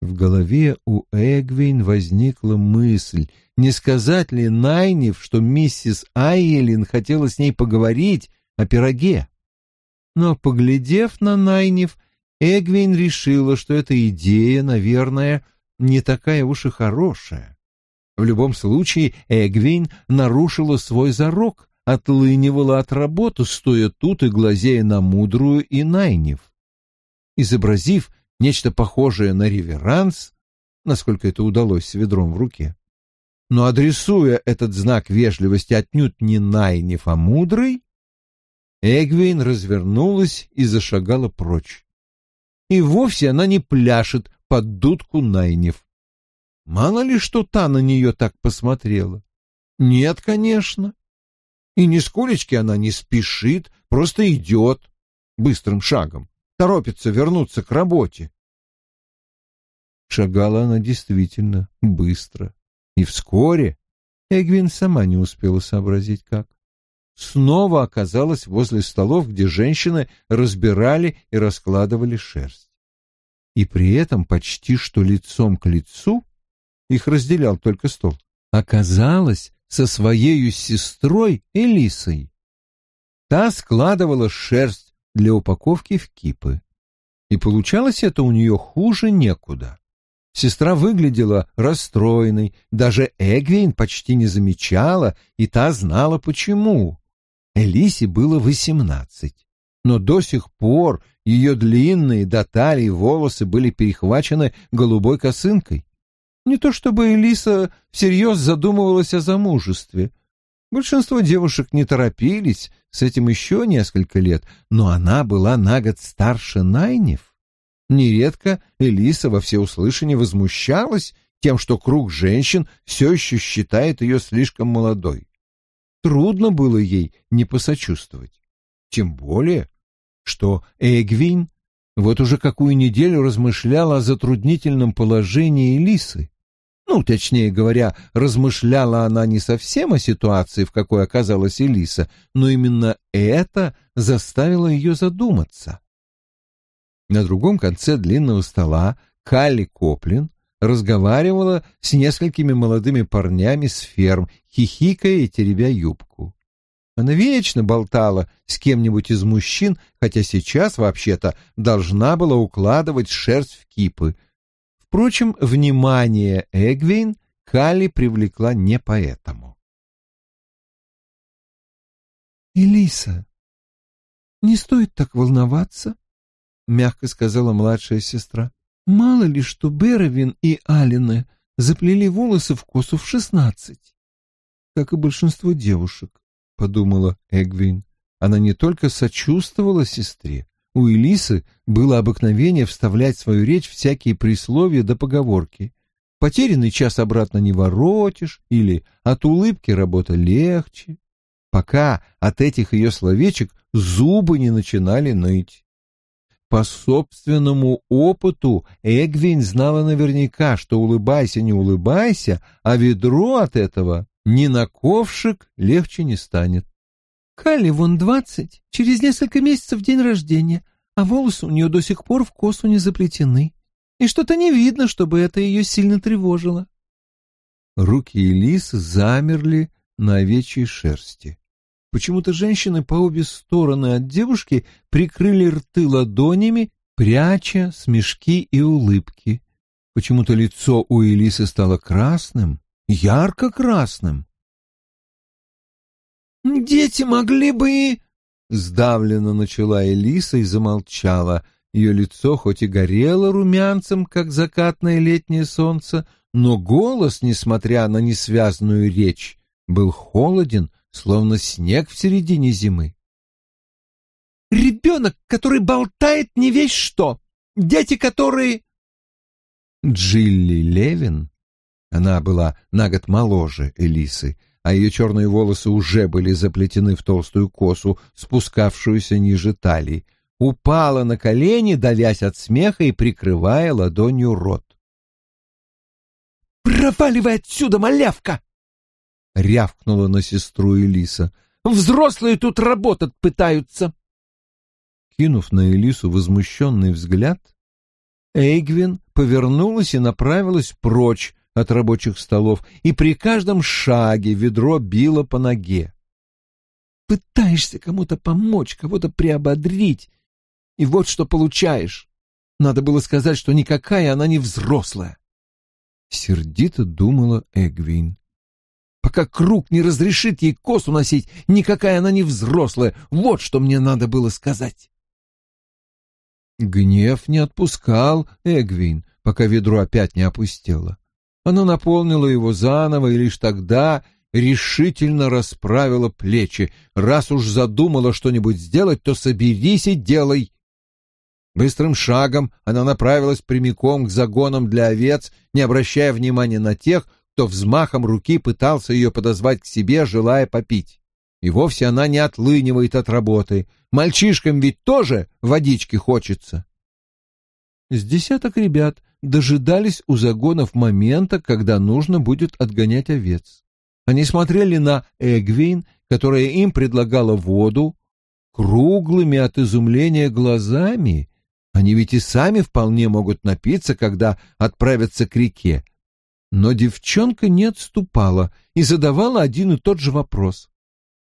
В голове у Эгвин возникла мысль, не сказать ли Найнев, что миссис Айелин хотела с ней поговорить о пироге. Но, поглядев на Найнев, Эгвин решила, что эта идея, наверное, не такая уж и хорошая. В любом случае, Эгвин нарушила свой зарок, отлынивала от работы, стоя тут и глазея на мудрую и Найнев. Изобразив нечто похожее на реверанс, насколько это удалось с ведром в руке. Но адресуя этот знак вежливости отнюдь не Найнев, а мудрый, Эгвейн развернулась и зашагала прочь. И вовсе она не пляшет под дудку Найнев. Мало ли, что та на нее так посмотрела. Нет, конечно. И нисколечки она не спешит, просто идет быстрым шагом торопится вернуться к работе. Шагала она действительно быстро, и вскоре Эгвин сама не успела сообразить, как. Снова оказалась возле столов, где женщины разбирали и раскладывали шерсть. И при этом почти что лицом к лицу, их разделял только стол, оказалась со своей сестрой Элисой. Та складывала шерсть для упаковки в кипы. И получалось это у нее хуже некуда. Сестра выглядела расстроенной, даже Эгвин почти не замечала, и та знала почему. Элисе было восемнадцать, но до сих пор ее длинные до талии волосы были перехвачены голубой косынкой. Не то чтобы Элиса всерьез задумывалась о замужестве — Большинство девушек не торопились с этим еще несколько лет, но она была на год старше Найнев. Нередко Элиса во всеуслышание возмущалась тем, что круг женщин все еще считает ее слишком молодой. Трудно было ей не посочувствовать. Тем более, что Эгвин вот уже какую неделю размышляла о затруднительном положении Элисы. Ну, точнее говоря, размышляла она не совсем о ситуации, в какой оказалась Элиса, но именно это заставило ее задуматься. На другом конце длинного стола Калли Коплин разговаривала с несколькими молодыми парнями с ферм, хихикая и теребя юбку. Она вечно болтала с кем-нибудь из мужчин, хотя сейчас, вообще-то, должна была укладывать шерсть в кипы, Впрочем, внимание Эгвин Калли привлекла не поэтому. «Элиса, не стоит так волноваться», — мягко сказала младшая сестра. «Мало ли, что Беровин и Алины заплели волосы в косу в шестнадцать, как и большинство девушек», — подумала Эгвин. Она не только сочувствовала сестре, у Элисы было обыкновение вставлять в свою речь всякие присловия до поговорки. Потерянный час обратно не воротишь, или от улыбки работа легче, пока от этих ее словечек зубы не начинали ныть. По собственному опыту Эгвин знала наверняка, что улыбайся, не улыбайся, а ведро от этого ни на ковшик легче не станет. Калли вон двадцать, через несколько месяцев день рождения, а волосы у нее до сих пор в косу не заплетены, и что-то не видно, чтобы это ее сильно тревожило. Руки Элисы замерли на овечьей шерсти. Почему-то женщины по обе стороны от девушки прикрыли рты ладонями, пряча смешки и улыбки. Почему-то лицо у Элисы стало красным, ярко-красным. «Дети могли бы и...» — сдавленно начала Элиса и замолчала. Ее лицо хоть и горело румянцем, как закатное летнее солнце, но голос, несмотря на несвязную речь, был холоден, словно снег в середине зимы. «Ребенок, который болтает не весь что! Дети, которые...» Джилли Левин, она была на год моложе Элисы, а ее черные волосы уже были заплетены в толстую косу, спускавшуюся ниже талии, упала на колени, давясь от смеха и прикрывая ладонью рот. «Проваливай отсюда, малявка!» — рявкнула на сестру Элиса. «Взрослые тут работать пытаются!» Кинув на Элису возмущенный взгляд, Эйгвин повернулась и направилась прочь от рабочих столов, и при каждом шаге ведро било по ноге. «Пытаешься кому-то помочь, кого-то приободрить, и вот что получаешь. Надо было сказать, что никакая она не взрослая. Сердито думала Эгвин. Пока круг не разрешит ей косу носить, никакая она не взрослая. Вот что мне надо было сказать. Гнев не отпускал Эгвин, пока ведро опять не опустело. Она наполнила его заново и лишь тогда решительно расправила плечи. Раз уж задумала что-нибудь сделать, то соберись и делай. Быстрым шагом она направилась прямиком к загонам для овец, не обращая внимания на тех, кто взмахом руки пытался ее подозвать к себе, желая попить. И вовсе она не отлынивает от работы. Мальчишкам ведь тоже водички хочется. С десяток ребят дожидались у загонов момента, когда нужно будет отгонять овец. Они смотрели на Эгвин, которая им предлагала воду, круглыми от изумления глазами они ведь и сами вполне могут напиться, когда отправятся к реке. Но девчонка не отступала и задавала один и тот же вопрос.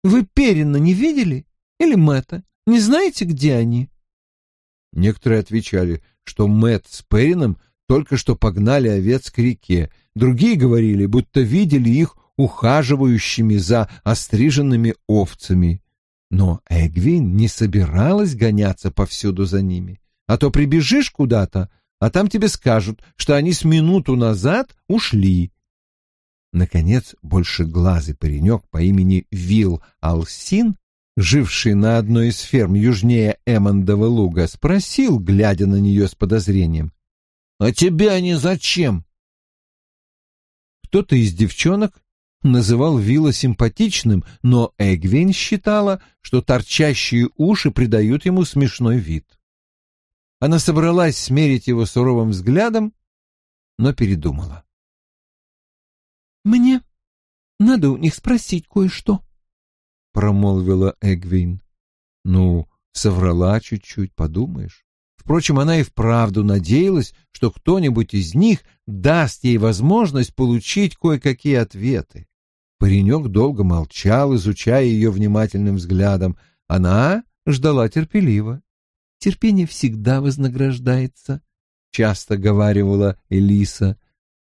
«Вы Перина не видели? Или Мэтта? Не знаете, где они?» Некоторые отвечали, что Мэтт с Перином только что погнали овец к реке. Другие говорили, будто видели их ухаживающими за остриженными овцами. Но Эгвин не собиралась гоняться повсюду за ними а то прибежишь куда-то, а там тебе скажут, что они с минуту назад ушли. Наконец, большеглазый паренек по имени Вилл Алсин, живший на одной из ферм южнее Эммондова луга, спросил, глядя на нее с подозрением, «А тебе они зачем?» Кто-то из девчонок называл Вилла симпатичным, но Эгвин считала, что торчащие уши придают ему смешной вид. Она собралась смерить его суровым взглядом, но передумала. «Мне надо у них спросить кое-что», — промолвила Эгвин. «Ну, соврала чуть-чуть, подумаешь». Впрочем, она и вправду надеялась, что кто-нибудь из них даст ей возможность получить кое-какие ответы. Паренек долго молчал, изучая ее внимательным взглядом. Она ждала терпеливо терпение всегда вознаграждается, — часто говаривала Элиса.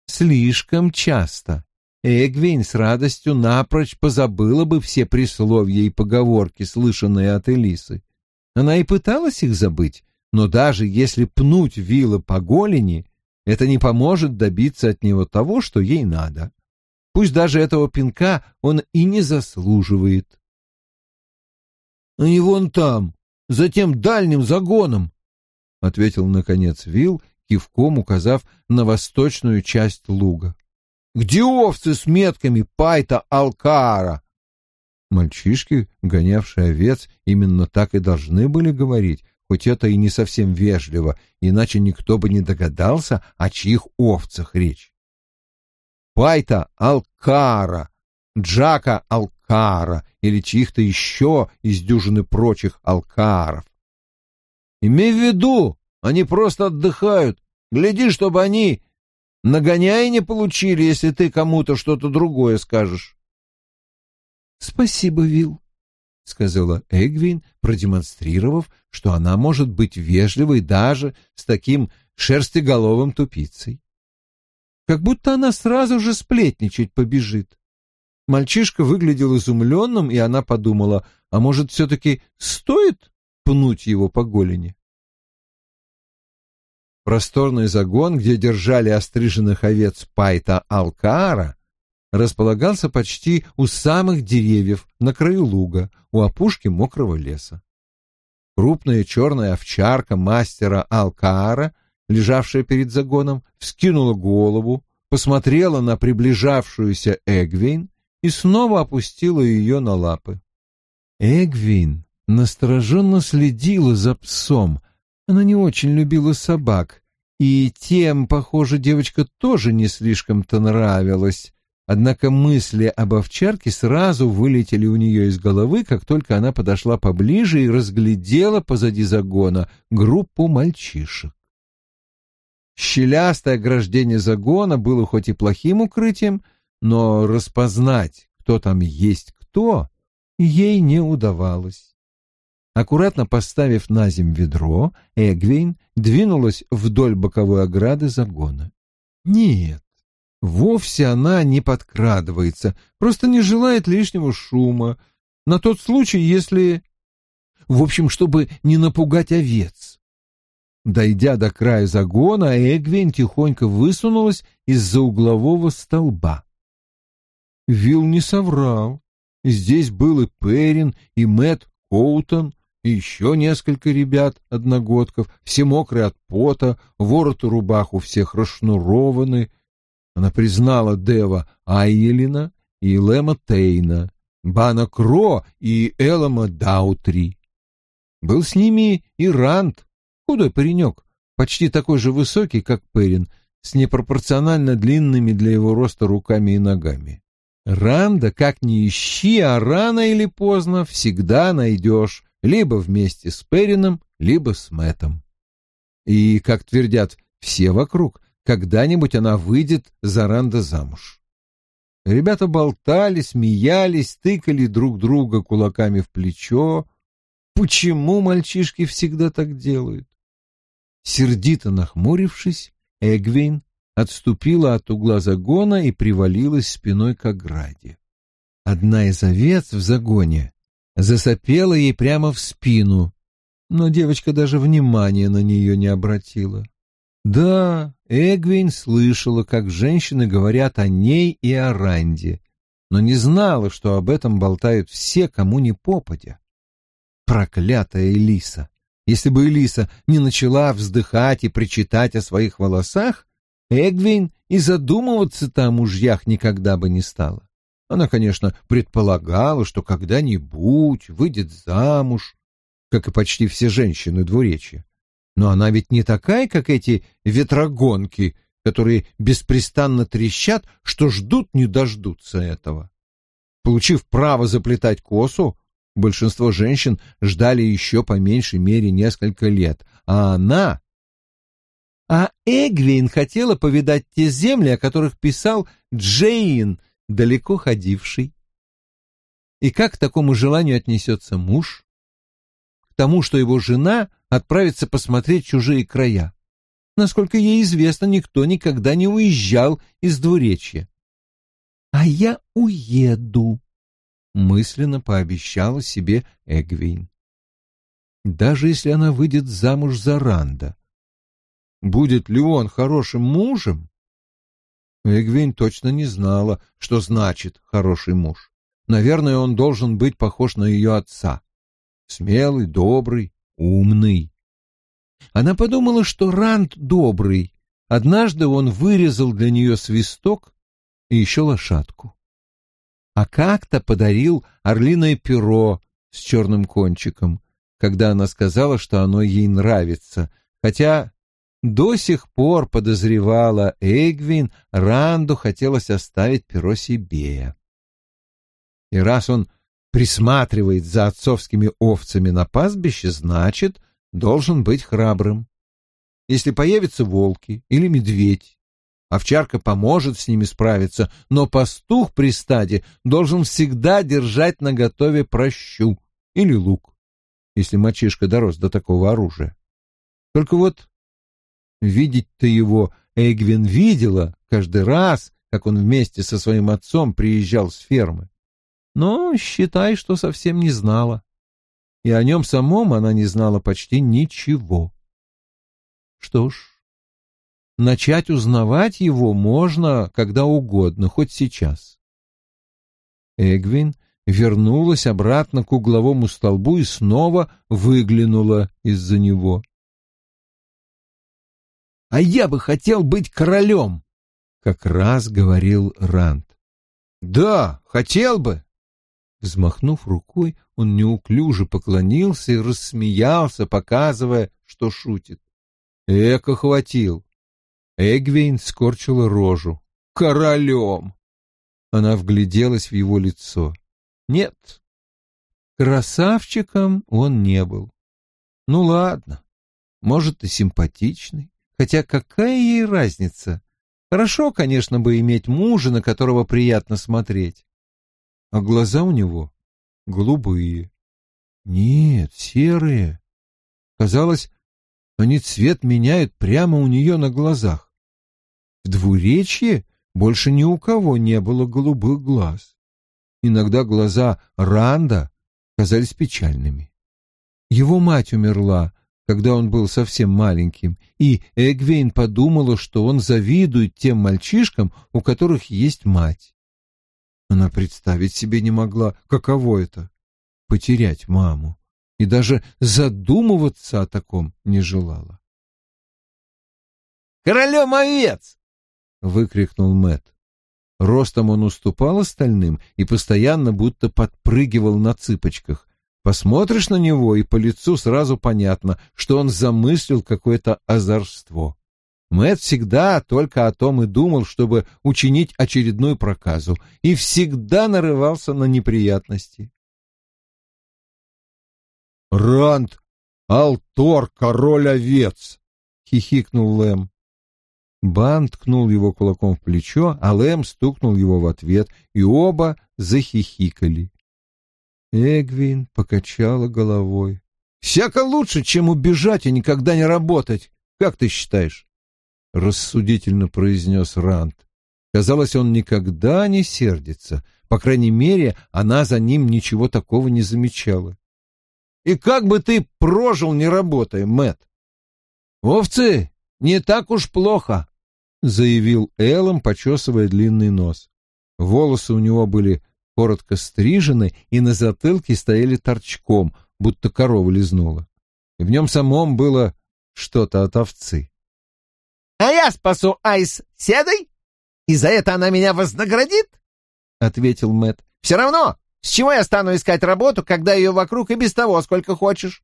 Слишком часто. Эгвин с радостью напрочь позабыла бы все присловия и поговорки, слышанные от Элисы. Она и пыталась их забыть, но даже если пнуть вилла по голени, это не поможет добиться от него того, что ей надо. Пусть даже этого пинка он и не заслуживает. — И вон там, за тем дальним загоном, — ответил, наконец, Вил, кивком указав на восточную часть луга. — Где овцы с метками Пайта Алкара? Мальчишки, гонявшие овец, именно так и должны были говорить, хоть это и не совсем вежливо, иначе никто бы не догадался, о чьих овцах речь. Пайта Алкара, Джака Алкара Алкара или чьих-то еще из дюжины прочих алкаров. Имей в виду, они просто отдыхают. Гляди, чтобы они нагоняй не получили, если ты кому-то что-то другое скажешь. — Спасибо, Вил, — сказала Эгвин, продемонстрировав, что она может быть вежливой даже с таким шерстеголовым тупицей. Как будто она сразу же сплетничать побежит. Мальчишка выглядел изумленным, и она подумала, а может, все-таки стоит пнуть его по голени? Просторный загон, где держали остриженных овец Пайта Алкаара, располагался почти у самых деревьев, на краю луга, у опушки мокрого леса. Крупная черная овчарка мастера Алкаара, лежавшая перед загоном, вскинула голову, посмотрела на приближавшуюся Эгвейн и снова опустила ее на лапы. Эгвин настороженно следила за псом. Она не очень любила собак, и тем, похоже, девочка тоже не слишком-то нравилась. Однако мысли об овчарке сразу вылетели у нее из головы, как только она подошла поближе и разглядела позади загона группу мальчишек. Щелястое ограждение загона было хоть и плохим укрытием, но распознать, кто там есть кто, ей не удавалось. Аккуратно поставив на земь ведро, Эгвин двинулась вдоль боковой ограды загона. Нет, вовсе она не подкрадывается, просто не желает лишнего шума, на тот случай, если... В общем, чтобы не напугать овец. Дойдя до края загона, Эгвин тихонько высунулась из-за углового столба. Вилл не соврал. Здесь был и Перин, и Мэтт Коутон, и еще несколько ребят-одногодков, все мокрые от пота, ворот рубах у всех расшнурованы. Она признала Дева Айелина и Лема Тейна, Бана Кро и Элома Даутри. Был с ними и Рант, худой паренек, почти такой же высокий, как Перин, с непропорционально длинными для его роста руками и ногами. Ранда, как ни ищи, а рано или поздно всегда найдешь, либо вместе с Перином, либо с Мэтом. И, как твердят все вокруг, когда-нибудь она выйдет за Ранда замуж. Ребята болтали, смеялись, тыкали друг друга кулаками в плечо. Почему мальчишки всегда так делают? Сердито нахмурившись, Эгвин отступила от угла загона и привалилась спиной к ограде. Одна из овец в загоне засопела ей прямо в спину, но девочка даже внимания на нее не обратила. Да, Эгвин слышала, как женщины говорят о ней и о Ранде, но не знала, что об этом болтают все, кому не попадя. Проклятая Элиса! Если бы Элиса не начала вздыхать и причитать о своих волосах, Эгвин и задумываться-то о мужьях никогда бы не стала. Она, конечно, предполагала, что когда-нибудь выйдет замуж, как и почти все женщины двуречья. Но она ведь не такая, как эти ветрогонки, которые беспрестанно трещат, что ждут не дождутся этого. Получив право заплетать косу, большинство женщин ждали еще по меньшей мере несколько лет, а она а Эгвин хотела повидать те земли, о которых писал Джейн, далеко ходивший. И как к такому желанию отнесется муж? К тому, что его жена отправится посмотреть чужие края. Насколько ей известно, никто никогда не уезжал из двуречья. «А я уеду», — мысленно пообещала себе Эгвин. Даже если она выйдет замуж за Ранда, будет ли он хорошим мужем? Эгвин точно не знала, что значит «хороший муж». Наверное, он должен быть похож на ее отца. Смелый, добрый, умный. Она подумала, что Ранд добрый. Однажды он вырезал для нее свисток и еще лошадку. А как-то подарил орлиное перо с черным кончиком, когда она сказала, что оно ей нравится, хотя до сих пор подозревала Эгвин, Ранду хотелось оставить перо себе. И раз он присматривает за отцовскими овцами на пастбище, значит, должен быть храбрым. Если появятся волки или медведь, овчарка поможет с ними справиться, но пастух при стаде должен всегда держать наготове прощу или лук, если мальчишка дорос до такого оружия. Только вот Видеть-то его Эгвин видела каждый раз, как он вместе со своим отцом приезжал с фермы. Но считай, что совсем не знала. И о нем самом она не знала почти ничего. Что ж, начать узнавать его можно когда угодно, хоть сейчас. Эгвин вернулась обратно к угловому столбу и снова выглянула из-за него а я бы хотел быть королем, — как раз говорил Ранд. Да, хотел бы. Взмахнув рукой, он неуклюже поклонился и рассмеялся, показывая, что шутит. Эко хватил. Эгвейн скорчила рожу. Королем! Она вгляделась в его лицо. Нет, красавчиком он не был. Ну ладно, может и симпатичный, хотя какая ей разница? Хорошо, конечно, бы иметь мужа, на которого приятно смотреть. А глаза у него голубые. Нет, серые. Казалось, они цвет меняют прямо у нее на глазах. В двуречье больше ни у кого не было голубых глаз. Иногда глаза Ранда казались печальными. Его мать умерла, когда он был совсем маленьким, и Эгвейн подумала, что он завидует тем мальчишкам, у которых есть мать. Она представить себе не могла, каково это — потерять маму, и даже задумываться о таком не желала. «Королем овец!» — выкрикнул Мэт. Ростом он уступал остальным и постоянно будто подпрыгивал на цыпочках. Посмотришь на него, и по лицу сразу понятно, что он замыслил какое-то озорство. Мэт всегда только о том и думал, чтобы учинить очередную проказу, и всегда нарывался на неприятности. «Ранд, Алтор, король овец!» — хихикнул Лэм. Бан ткнул его кулаком в плечо, а Лэм стукнул его в ответ, и оба захихикали. Эгвин покачала головой. «Всяко лучше, чем убежать и никогда не работать. Как ты считаешь?» — рассудительно произнес Рант. Казалось, он никогда не сердится. По крайней мере, она за ним ничего такого не замечала. «И как бы ты прожил, не работая, Мэт? «Овцы, не так уж плохо», — заявил Эллом, почесывая длинный нос. Волосы у него были коротко стрижены и на затылке стояли торчком, будто корова лизнула. И в нем самом было что-то от овцы. — А я спасу Айс седой? И за это она меня вознаградит? — ответил Мэт. Все равно, с чего я стану искать работу, когда ее вокруг и без того сколько хочешь?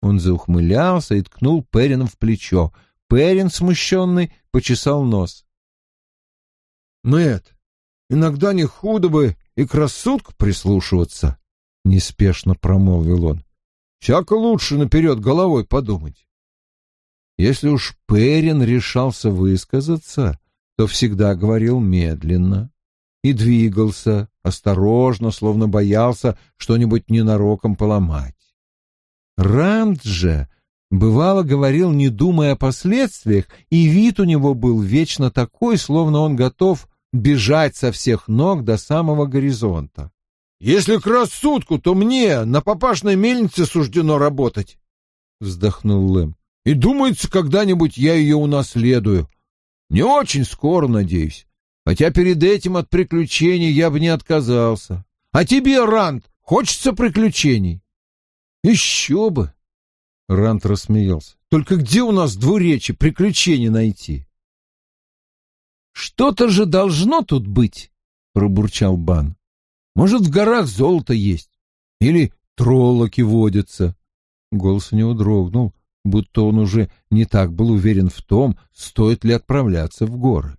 Он заухмылялся и ткнул Перина в плечо. Перин, смущенный, почесал нос. Мэт, иногда не худо бы и к рассудку прислушиваться, — неспешно промолвил он. — Всяко лучше наперед головой подумать. Если уж Перин решался высказаться, то всегда говорил медленно и двигался осторожно, словно боялся что-нибудь ненароком поломать. Ранд же, бывало, говорил, не думая о последствиях, и вид у него был вечно такой, словно он готов бежать со всех ног до самого горизонта. «Если к рассудку, то мне на папашной мельнице суждено работать», — вздохнул Лэм. «И думается, когда-нибудь я ее унаследую. Не очень скоро, надеюсь. Хотя перед этим от приключений я бы не отказался. А тебе, Ранд, хочется приключений?» «Еще бы!» Рант рассмеялся. «Только где у нас двуречи приключений найти?» «Что-то же должно тут быть», — пробурчал Бан. «Может, в горах золото есть? Или троллоки водятся?» Голос у него дрогнул, будто он уже не так был уверен в том, стоит ли отправляться в горы.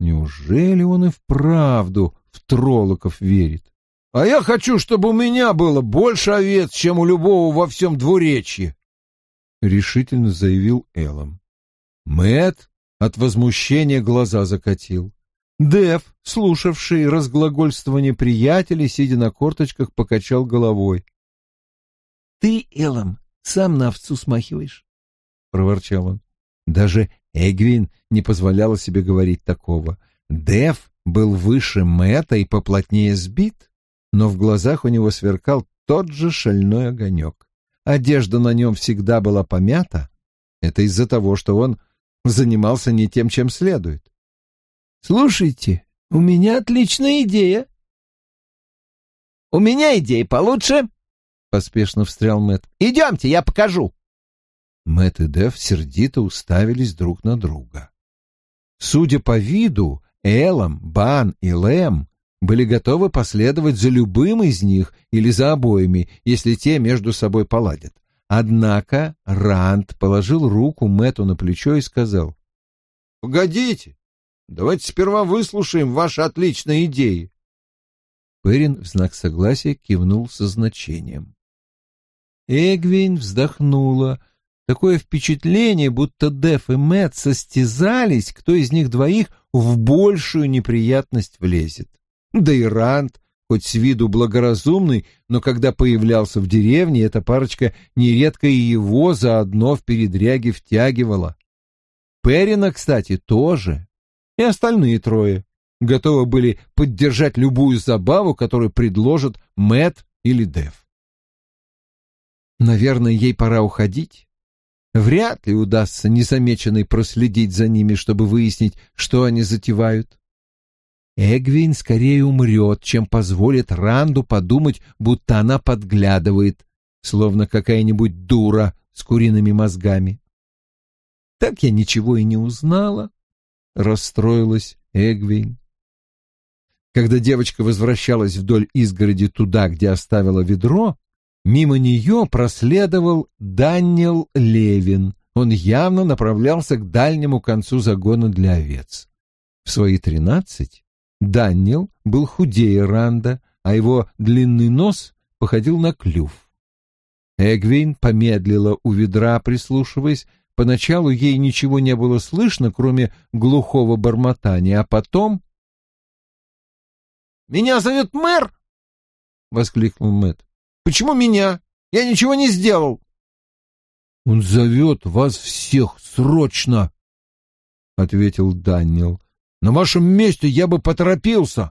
Неужели он и вправду в троллоков верит? «А я хочу, чтобы у меня было больше овец, чем у любого во всем двуречье», — решительно заявил Элом. Мэт от возмущения глаза закатил. Дев, слушавший разглагольствование приятелей, сидя на корточках, покачал головой. — Ты, Элом, сам на овцу смахиваешь, — проворчал он. Даже Эгвин не позволяла себе говорить такого. Дев был выше Мэта и поплотнее сбит, но в глазах у него сверкал тот же шальной огонек. Одежда на нем всегда была помята. Это из-за того, что он занимался не тем, чем следует. «Слушайте, у меня отличная идея». «У меня идея получше», — поспешно встрял Мэтт. «Идемте, я покажу». Мэтт и Дев сердито уставились друг на друга. Судя по виду, Элам, Бан и Лэм были готовы последовать за любым из них или за обоими, если те между собой поладят. Однако Ранд положил руку Мэту на плечо и сказал, «Погодите, давайте сперва выслушаем ваши отличные идеи». Перин в знак согласия кивнул со значением. Эгвин вздохнула. Такое впечатление, будто Деф и Мэтт состязались, кто из них двоих в большую неприятность влезет. Да и Ранд, хоть с виду благоразумный, но когда появлялся в деревне, эта парочка нередко и его заодно в передряге втягивала. Перина, кстати, тоже. И остальные трое готовы были поддержать любую забаву, которую предложат Мэт или Дев. Наверное, ей пора уходить. Вряд ли удастся незамеченной проследить за ними, чтобы выяснить, что они затевают. Эгвин скорее умрет, чем позволит Ранду подумать, будто она подглядывает, словно какая-нибудь дура с куриными мозгами. Так я ничего и не узнала, — расстроилась Эгвин. Когда девочка возвращалась вдоль изгороди туда, где оставила ведро, мимо нее проследовал Даниэл Левин. Он явно направлялся к дальнему концу загона для овец. В свои тринадцать Даниэл был худее Ранда, а его длинный нос походил на клюв. Эгвин помедлила у ведра, прислушиваясь. Поначалу ей ничего не было слышно, кроме глухого бормотания, а потом... «Меня зовет мэр!» — воскликнул Мэтт. «Почему меня? Я ничего не сделал!» «Он зовет вас всех срочно!» — ответил Даниэл. На вашем месте я бы поторопился.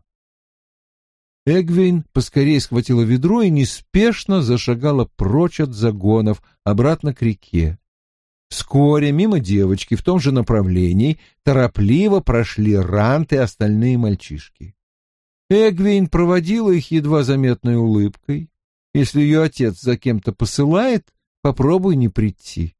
Эгвин поскорее схватила ведро и неспешно зашагала прочь от загонов, обратно к реке. Вскоре мимо девочки в том же направлении торопливо прошли Рант и остальные мальчишки. Эгвин проводила их едва заметной улыбкой. Если ее отец за кем-то посылает, попробуй не прийти.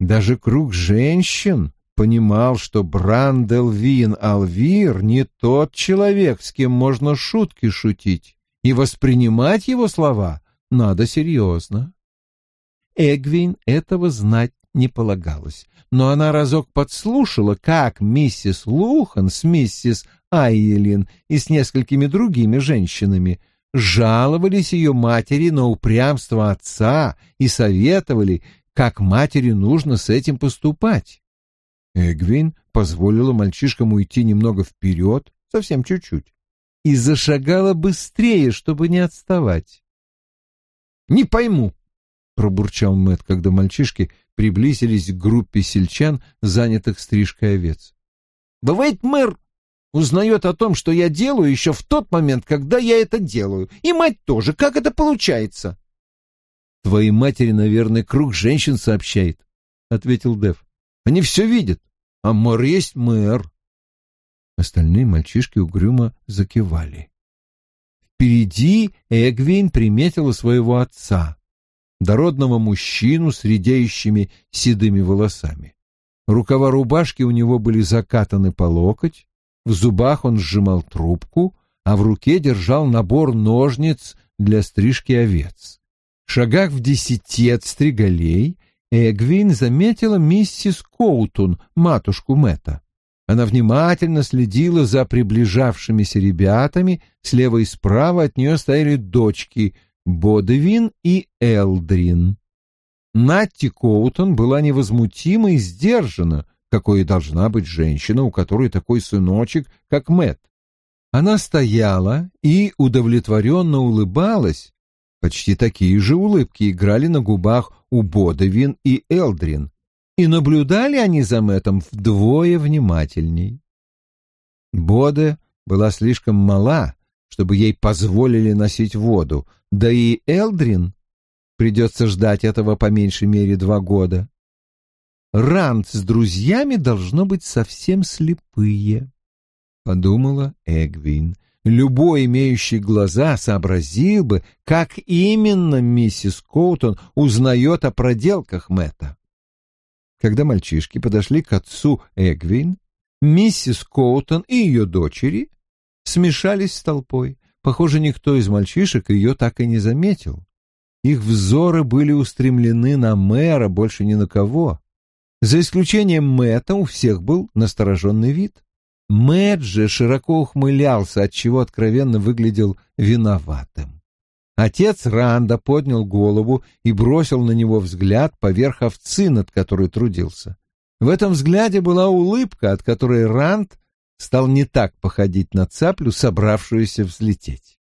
Даже круг женщин понимал, что Бранделвин Алвир не тот человек, с кем можно шутки шутить, и воспринимать его слова надо серьезно. Эгвин этого знать не полагалось, но она разок подслушала, как миссис Лухан с миссис Айелин и с несколькими другими женщинами жаловались ее матери на упрямство отца и советовали, как матери нужно с этим поступать. Эгвин позволила мальчишкам уйти немного вперед, совсем чуть-чуть, и зашагала быстрее, чтобы не отставать. «Не пойму», — пробурчал Мэт, когда мальчишки приблизились к группе сельчан, занятых стрижкой овец. «Бывает, мэр узнает о том, что я делаю, еще в тот момент, когда я это делаю. И мать тоже. Как это получается?» «Твоей матери, наверное, круг женщин сообщает», — ответил Дев. «Они все видят а мэр есть мэр. Остальные мальчишки угрюмо закивали. Впереди Эгвин приметила своего отца, дородного мужчину с редеющими седыми волосами. Рукава рубашки у него были закатаны по локоть, в зубах он сжимал трубку, а в руке держал набор ножниц для стрижки овец. В шагах в десяти от стригалей Эгвин заметила миссис Коутун, матушку Мэтта. Она внимательно следила за приближавшимися ребятами, слева и справа от нее стояли дочки Бодевин и Элдрин. Натти Коутон была невозмутима и сдержана, какой и должна быть женщина, у которой такой сыночек, как Мэтт. Она стояла и удовлетворенно улыбалась, Почти такие же улыбки играли на губах у Бодовин и Элдрин, и наблюдали они за Мэттом вдвое внимательней. Боде была слишком мала, чтобы ей позволили носить воду, да и Элдрин придется ждать этого по меньшей мере два года. Ранд с друзьями должно быть совсем слепые, — подумала Эгвин. Любой, имеющий глаза, сообразил бы, как именно миссис Коутон узнает о проделках Мэтта. Когда мальчишки подошли к отцу Эгвин, миссис Коутон и ее дочери смешались с толпой. Похоже, никто из мальчишек ее так и не заметил. Их взоры были устремлены на мэра, больше ни на кого. За исключением Мэтта у всех был настороженный вид. Мэтт же широко ухмылялся, отчего откровенно выглядел виноватым. Отец Ранда поднял голову и бросил на него взгляд поверх овцы, над которой трудился. В этом взгляде была улыбка, от которой Ранд стал не так походить на цаплю, собравшуюся взлететь.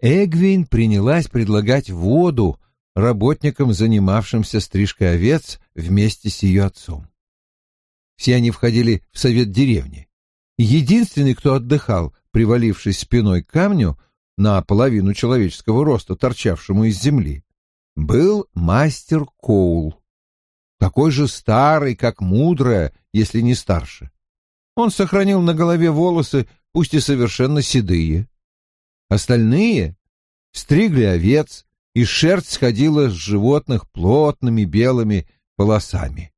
Эгвин принялась предлагать воду работникам, занимавшимся стрижкой овец вместе с ее отцом. Все они входили в совет деревни. Единственный, кто отдыхал, привалившись спиной к камню, на половину человеческого роста, торчавшему из земли, был мастер Коул, такой же старый, как мудрая, если не старше. Он сохранил на голове волосы, пусть и совершенно седые. Остальные стригли овец, и шерсть сходила с животных плотными белыми полосами.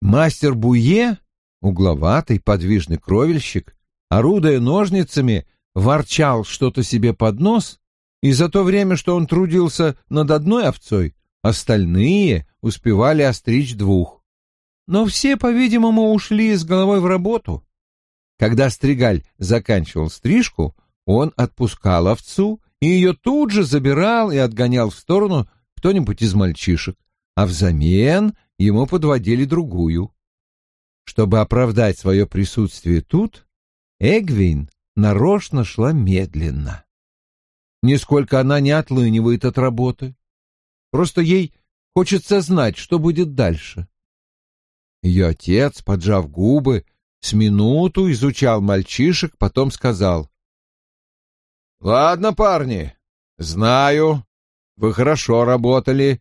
Мастер Буе, угловатый подвижный кровельщик, орудуя ножницами, ворчал что-то себе под нос, и за то время, что он трудился над одной овцой, остальные успевали остричь двух. Но все, по-видимому, ушли с головой в работу. Когда Стригаль заканчивал стрижку, он отпускал овцу и ее тут же забирал и отгонял в сторону кто-нибудь из мальчишек, а взамен ему подводили другую. Чтобы оправдать свое присутствие тут, Эгвин нарочно шла медленно. Нисколько она не отлынивает от работы. Просто ей хочется знать, что будет дальше. Ее отец, поджав губы, с минуту изучал мальчишек, потом сказал. — Ладно, парни, знаю, вы хорошо работали.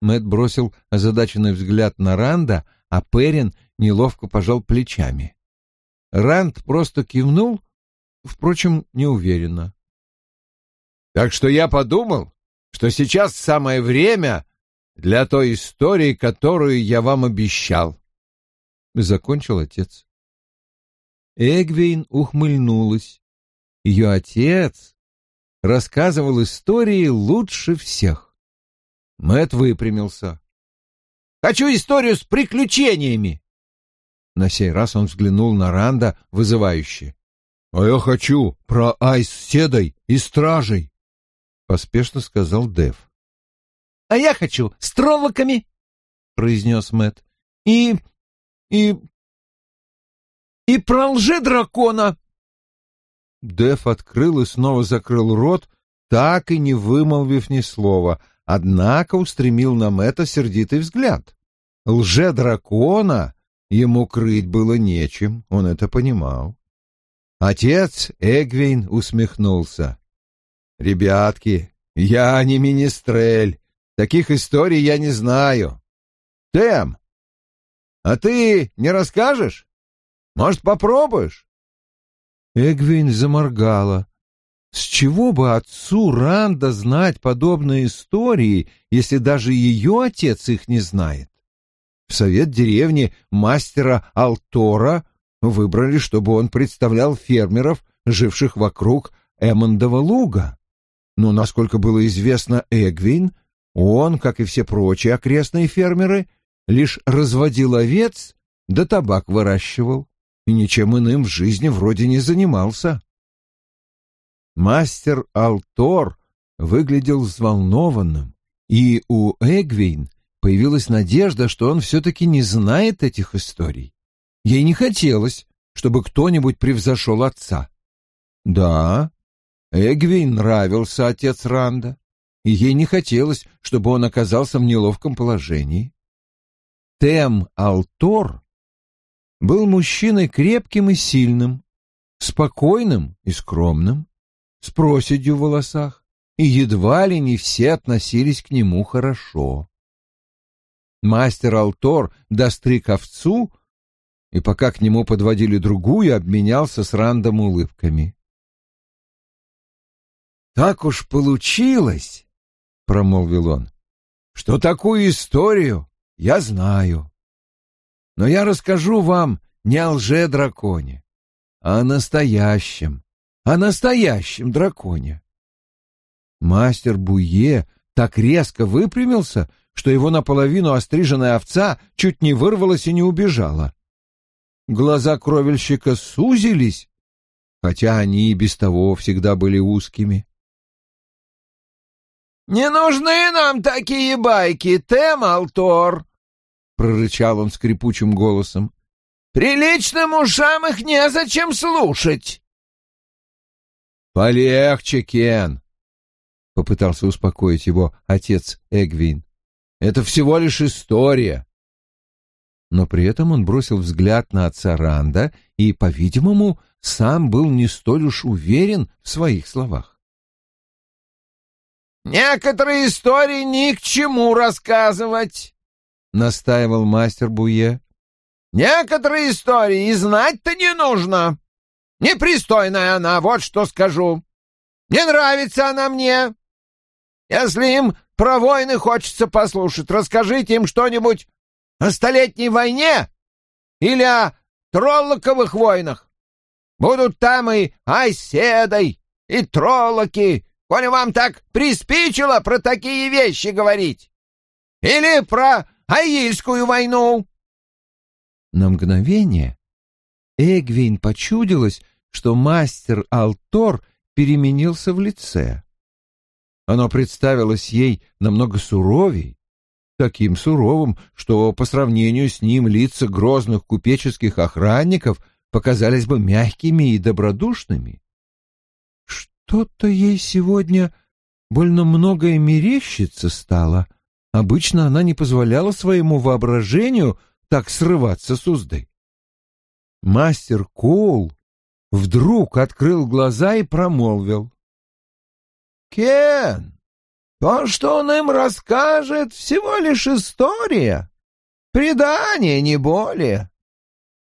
Мэт бросил озадаченный взгляд на Ранда, а Перин неловко пожал плечами. Ранд просто кивнул впрочем, неуверенно. Так что я подумал, что сейчас самое время для той истории, которую я вам обещал. Закончил отец. Эгвейн ухмыльнулась. Ее отец рассказывал истории лучше всех. Мэт выпрямился. «Хочу историю с приключениями!» На сей раз он взглянул на Ранда вызывающе. «А я хочу про Айс с Седой и Стражей», — поспешно сказал Дев. «А я хочу с троллоками», — произнес Мэт. «И... и... и про лже-дракона». Дев открыл и снова закрыл рот, так и не вымолвив ни слова, однако устремил на Мэтта сердитый взгляд. Лже-дракона ему крыть было нечем, он это понимал. Отец Эгвин усмехнулся. «Ребятки, я не министрель. Таких историй я не знаю. Тем, а ты не расскажешь? Может, попробуешь?» Эгвин заморгала. С чего бы отцу Ранда знать подобные истории, если даже ее отец их не знает? В совет деревни мастера Алтора выбрали, чтобы он представлял фермеров, живших вокруг Эммондова луга. Но, насколько было известно Эгвин, он, как и все прочие окрестные фермеры, лишь разводил овец да табак выращивал и ничем иным в жизни вроде не занимался. Мастер Алтор выглядел взволнованным, и у Эгвин появилась надежда, что он все-таки не знает этих историй. Ей не хотелось, чтобы кто-нибудь превзошел отца. Да, Эгвин нравился отец Ранда, и ей не хотелось, чтобы он оказался в неловком положении. Тем Алтор был мужчиной крепким и сильным, спокойным и скромным, с проседью в волосах, и едва ли не все относились к нему хорошо. Мастер Алтор достриг овцу — и пока к нему подводили другую, обменялся с Рандом улыбками. «Так уж получилось», — промолвил он, — «что такую историю я знаю. Но я расскажу вам не о лже-драконе, а о настоящем, о настоящем драконе. Мастер Буе так резко выпрямился, что его наполовину остриженная овца чуть не вырвалась и не убежала. Глаза кровельщика сузились, хотя они и без того всегда были узкими. «Не нужны нам такие байки, Тем Алтор!» — прорычал он скрипучим голосом. «Приличным ушам их незачем слушать!» «Полегче, Кен!» — попытался успокоить его отец Эгвин. «Это всего лишь история!» Но при этом он бросил взгляд на отца Ранда и, по-видимому, сам был не столь уж уверен в своих словах. «Некоторые истории ни к чему рассказывать», — настаивал мастер Буе. «Некоторые истории и знать-то не нужно. Непристойная она, вот что скажу. Не нравится она мне. Если им про войны хочется послушать, расскажите им что-нибудь о Столетней войне или о Троллоковых войнах. Будут там и Айседой, и Троллоки, коли вам так приспичило про такие вещи говорить. Или про Аильскую войну. На мгновение Эгвин почудилось, что мастер Алтор переменился в лице. Оно представилось ей намного суровей, таким суровым, что по сравнению с ним лица грозных купеческих охранников показались бы мягкими и добродушными. Что-то ей сегодня больно многое мерещится стало. Обычно она не позволяла своему воображению так срываться с узды. Мастер Коул вдруг открыл глаза и промолвил. «Кен, то, что он им расскажет, всего лишь история, предание, не более».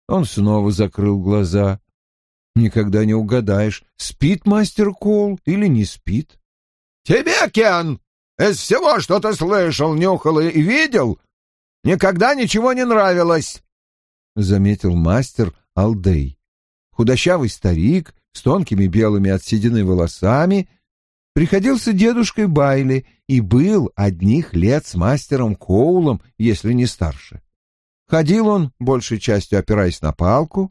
Он снова закрыл глаза. Никогда не угадаешь, спит мастер Коул или не спит. «Тебе, Кен, из всего, что ты слышал, нюхал и видел, никогда ничего не нравилось», — заметил мастер Алдей. Худощавый старик с тонкими белыми от седины волосами приходился дедушкой Байли и был одних лет с мастером Коулом, если не старше. Ходил он, большей частью опираясь на палку,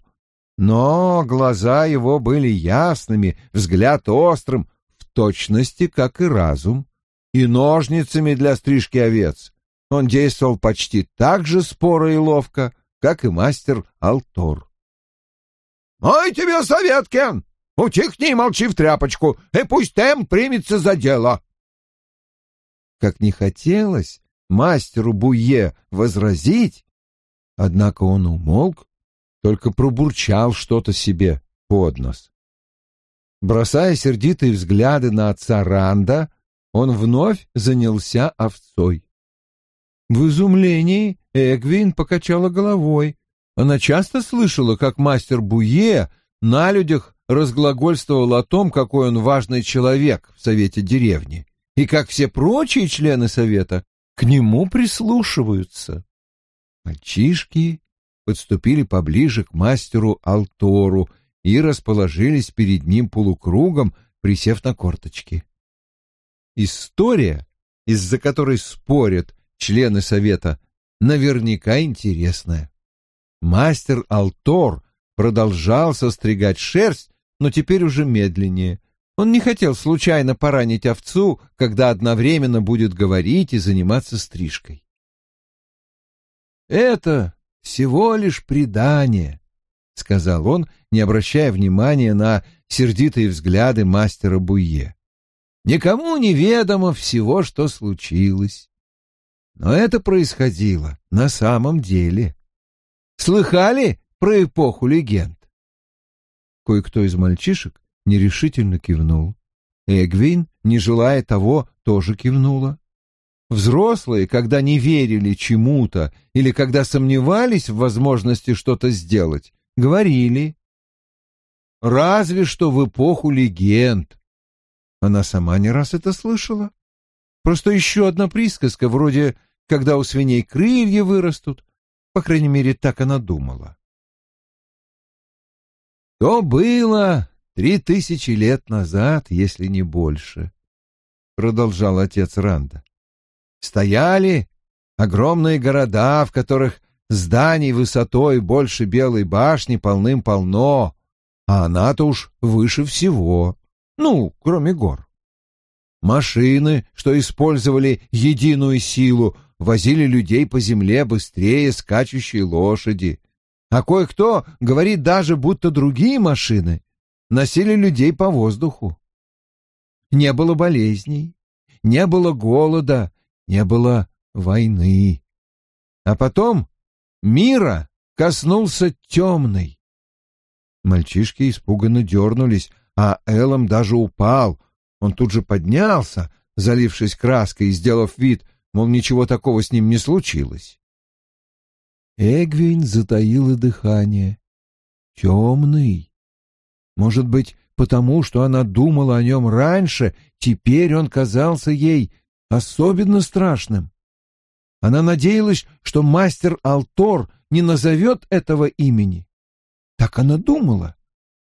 но глаза его были ясными, взгляд острым, в точности, как и разум, и ножницами для стрижки овец. Он действовал почти так же споро и ловко, как и мастер Алтор. «Мой тебе совет, Кен! Утихни и молчи в тряпочку, и пусть Тем примется за дело!» Как не хотелось мастеру Буе возразить, однако он умолк только пробурчал что-то себе под нос. Бросая сердитые взгляды на отца Ранда, он вновь занялся овцой. В изумлении Эгвин покачала головой. Она часто слышала, как мастер Буе на людях разглагольствовал о том, какой он важный человек в совете деревни, и как все прочие члены совета к нему прислушиваются. Мальчишки подступили поближе к мастеру Алтору и расположились перед ним полукругом, присев на корточки. История, из-за которой спорят члены совета, наверняка интересная. Мастер Алтор продолжал состригать шерсть, но теперь уже медленнее. Он не хотел случайно поранить овцу, когда одновременно будет говорить и заниматься стрижкой. Это всего лишь предание, — сказал он, не обращая внимания на сердитые взгляды мастера Буе. Никому не ведомо всего, что случилось. Но это происходило на самом деле. Слыхали про эпоху легенд? Кое-кто из мальчишек нерешительно кивнул. Эгвин, не желая того, тоже кивнула. Взрослые, когда не верили чему-то или когда сомневались в возможности что-то сделать, говорили «Разве что в эпоху легенд». Она сама не раз это слышала. Просто еще одна присказка, вроде «когда у свиней крылья вырастут», по крайней мере, так она думала. То было, три тысячи лет назад, если не больше, — продолжал отец Ранда. Стояли огромные города, в которых зданий высотой больше Белой башни полным-полно, а она-то уж выше всего, ну, кроме гор. Машины, что использовали единую силу, возили людей по земле быстрее скачущей лошади. А кое-кто говорит даже, будто другие машины носили людей по воздуху. Не было болезней, не было голода, не было войны. А потом мира коснулся темный. Мальчишки испуганно дернулись, а Элом даже упал. Он тут же поднялся, залившись краской и сделав вид, мол, ничего такого с ним не случилось. Эгвин затаила дыхание. Темный. Может быть, потому что она думала о нем раньше, теперь он казался ей особенно страшным. Она надеялась, что мастер Алтор не назовет этого имени. Так она думала,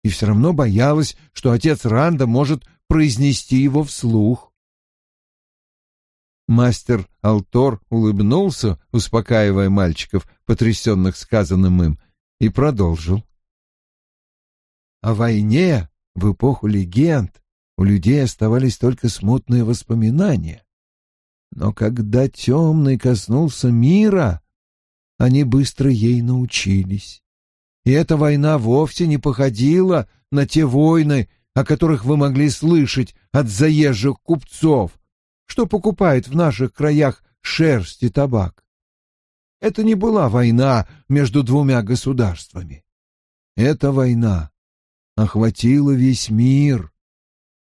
и все равно боялась, что отец Ранда может произнести его вслух. Мастер Алтор улыбнулся, успокаивая мальчиков, потрясенных сказанным им, и продолжил. О войне в эпоху легенд у людей оставались только смутные воспоминания. Но когда темный коснулся мира, они быстро ей научились. И эта война вовсе не походила на те войны, о которых вы могли слышать от заезжих купцов, что покупает в наших краях шерсть и табак. Это не была война между двумя государствами. Эта война охватила весь мир.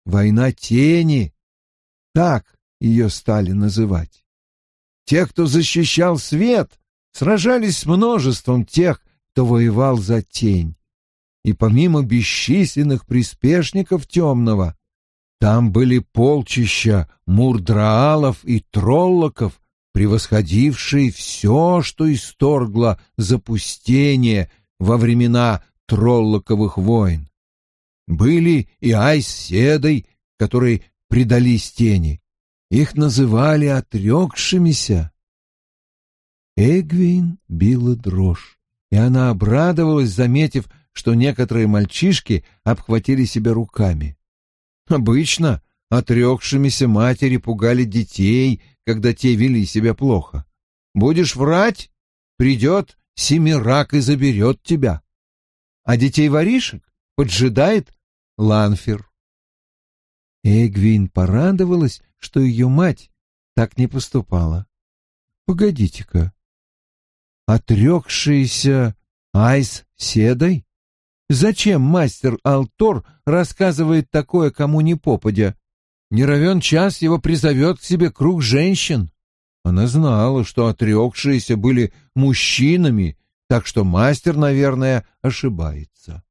Война тени, так ее стали называть. Те, кто защищал свет, сражались с множеством тех, кто воевал за тень. И помимо бесчисленных приспешников темного, там были полчища мурдраалов и троллоков, превосходившие все, что исторгло запустение во времена троллоковых войн. Были и айседой, которые предались тени. Их называли отрекшимися. Эгвин била дрожь, и она обрадовалась, заметив, что некоторые мальчишки обхватили себя руками. Обычно отрекшимися матери пугали детей, когда те вели себя плохо. Будешь врать, придет семирак и заберет тебя. А детей-воришек поджидает Ланфер. Эгвин порадовалась, что ее мать так не поступала. Погодите-ка. Отрекшийся Айс Седой? Зачем мастер Алтор рассказывает такое кому ни попадя? Не равен час его призовет к себе круг женщин. Она знала, что отрекшиеся были мужчинами, так что мастер, наверное, ошибается.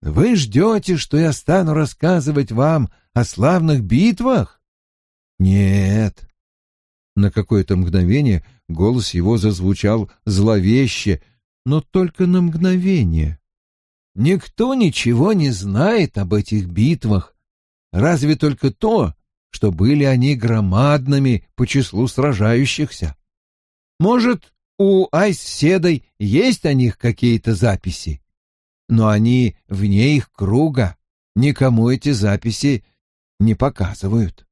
«Вы ждете, что я стану рассказывать вам о славных битвах?» «Нет». На какое-то мгновение голос его зазвучал зловеще — но только на мгновение. Никто ничего не знает об этих битвах, разве только то, что были они громадными по числу сражающихся. Может, у Айсседой есть о них какие-то записи, но они вне их круга, никому эти записи не показывают.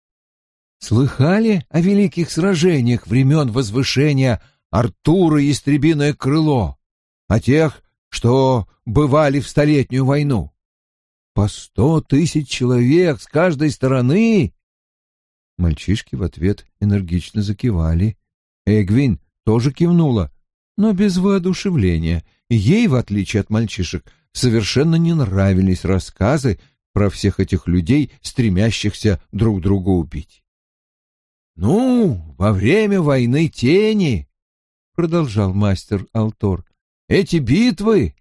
Слыхали о великих сражениях времен возвышения Артура и Истребиное крыло? О тех, что бывали в Столетнюю войну. По сто тысяч человек с каждой стороны. Мальчишки в ответ энергично закивали. Эгвин тоже кивнула, но без воодушевления. Ей, в отличие от мальчишек, совершенно не нравились рассказы про всех этих людей, стремящихся друг друга убить. «Ну, во время войны тени», — продолжал мастер Алтор, эти битвы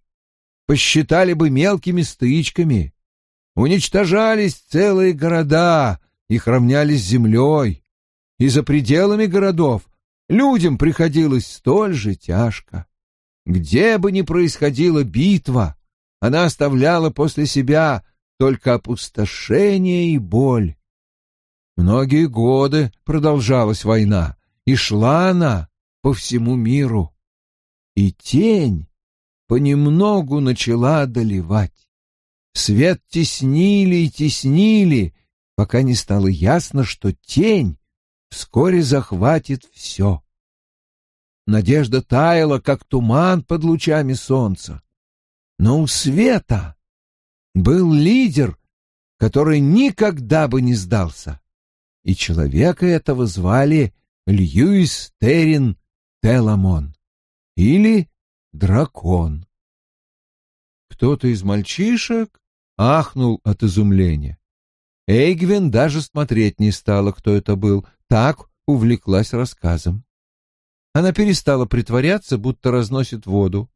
посчитали бы мелкими стычками. Уничтожались целые города, их равнялись землей. И за пределами городов людям приходилось столь же тяжко. Где бы ни происходила битва, она оставляла после себя только опустошение и боль. Многие годы продолжалась война, и шла она по всему миру. И тень понемногу начала одолевать. Свет теснили и теснили, пока не стало ясно, что тень вскоре захватит все. Надежда таяла, как туман под лучами солнца. Но у света был лидер, который никогда бы не сдался. И человека этого звали Льюис Террин Теламон или Дракон. Кто-то из мальчишек ахнул от изумления. Эйгвин даже смотреть не стала, кто это был, так увлеклась рассказом. Она перестала притворяться, будто разносит воду.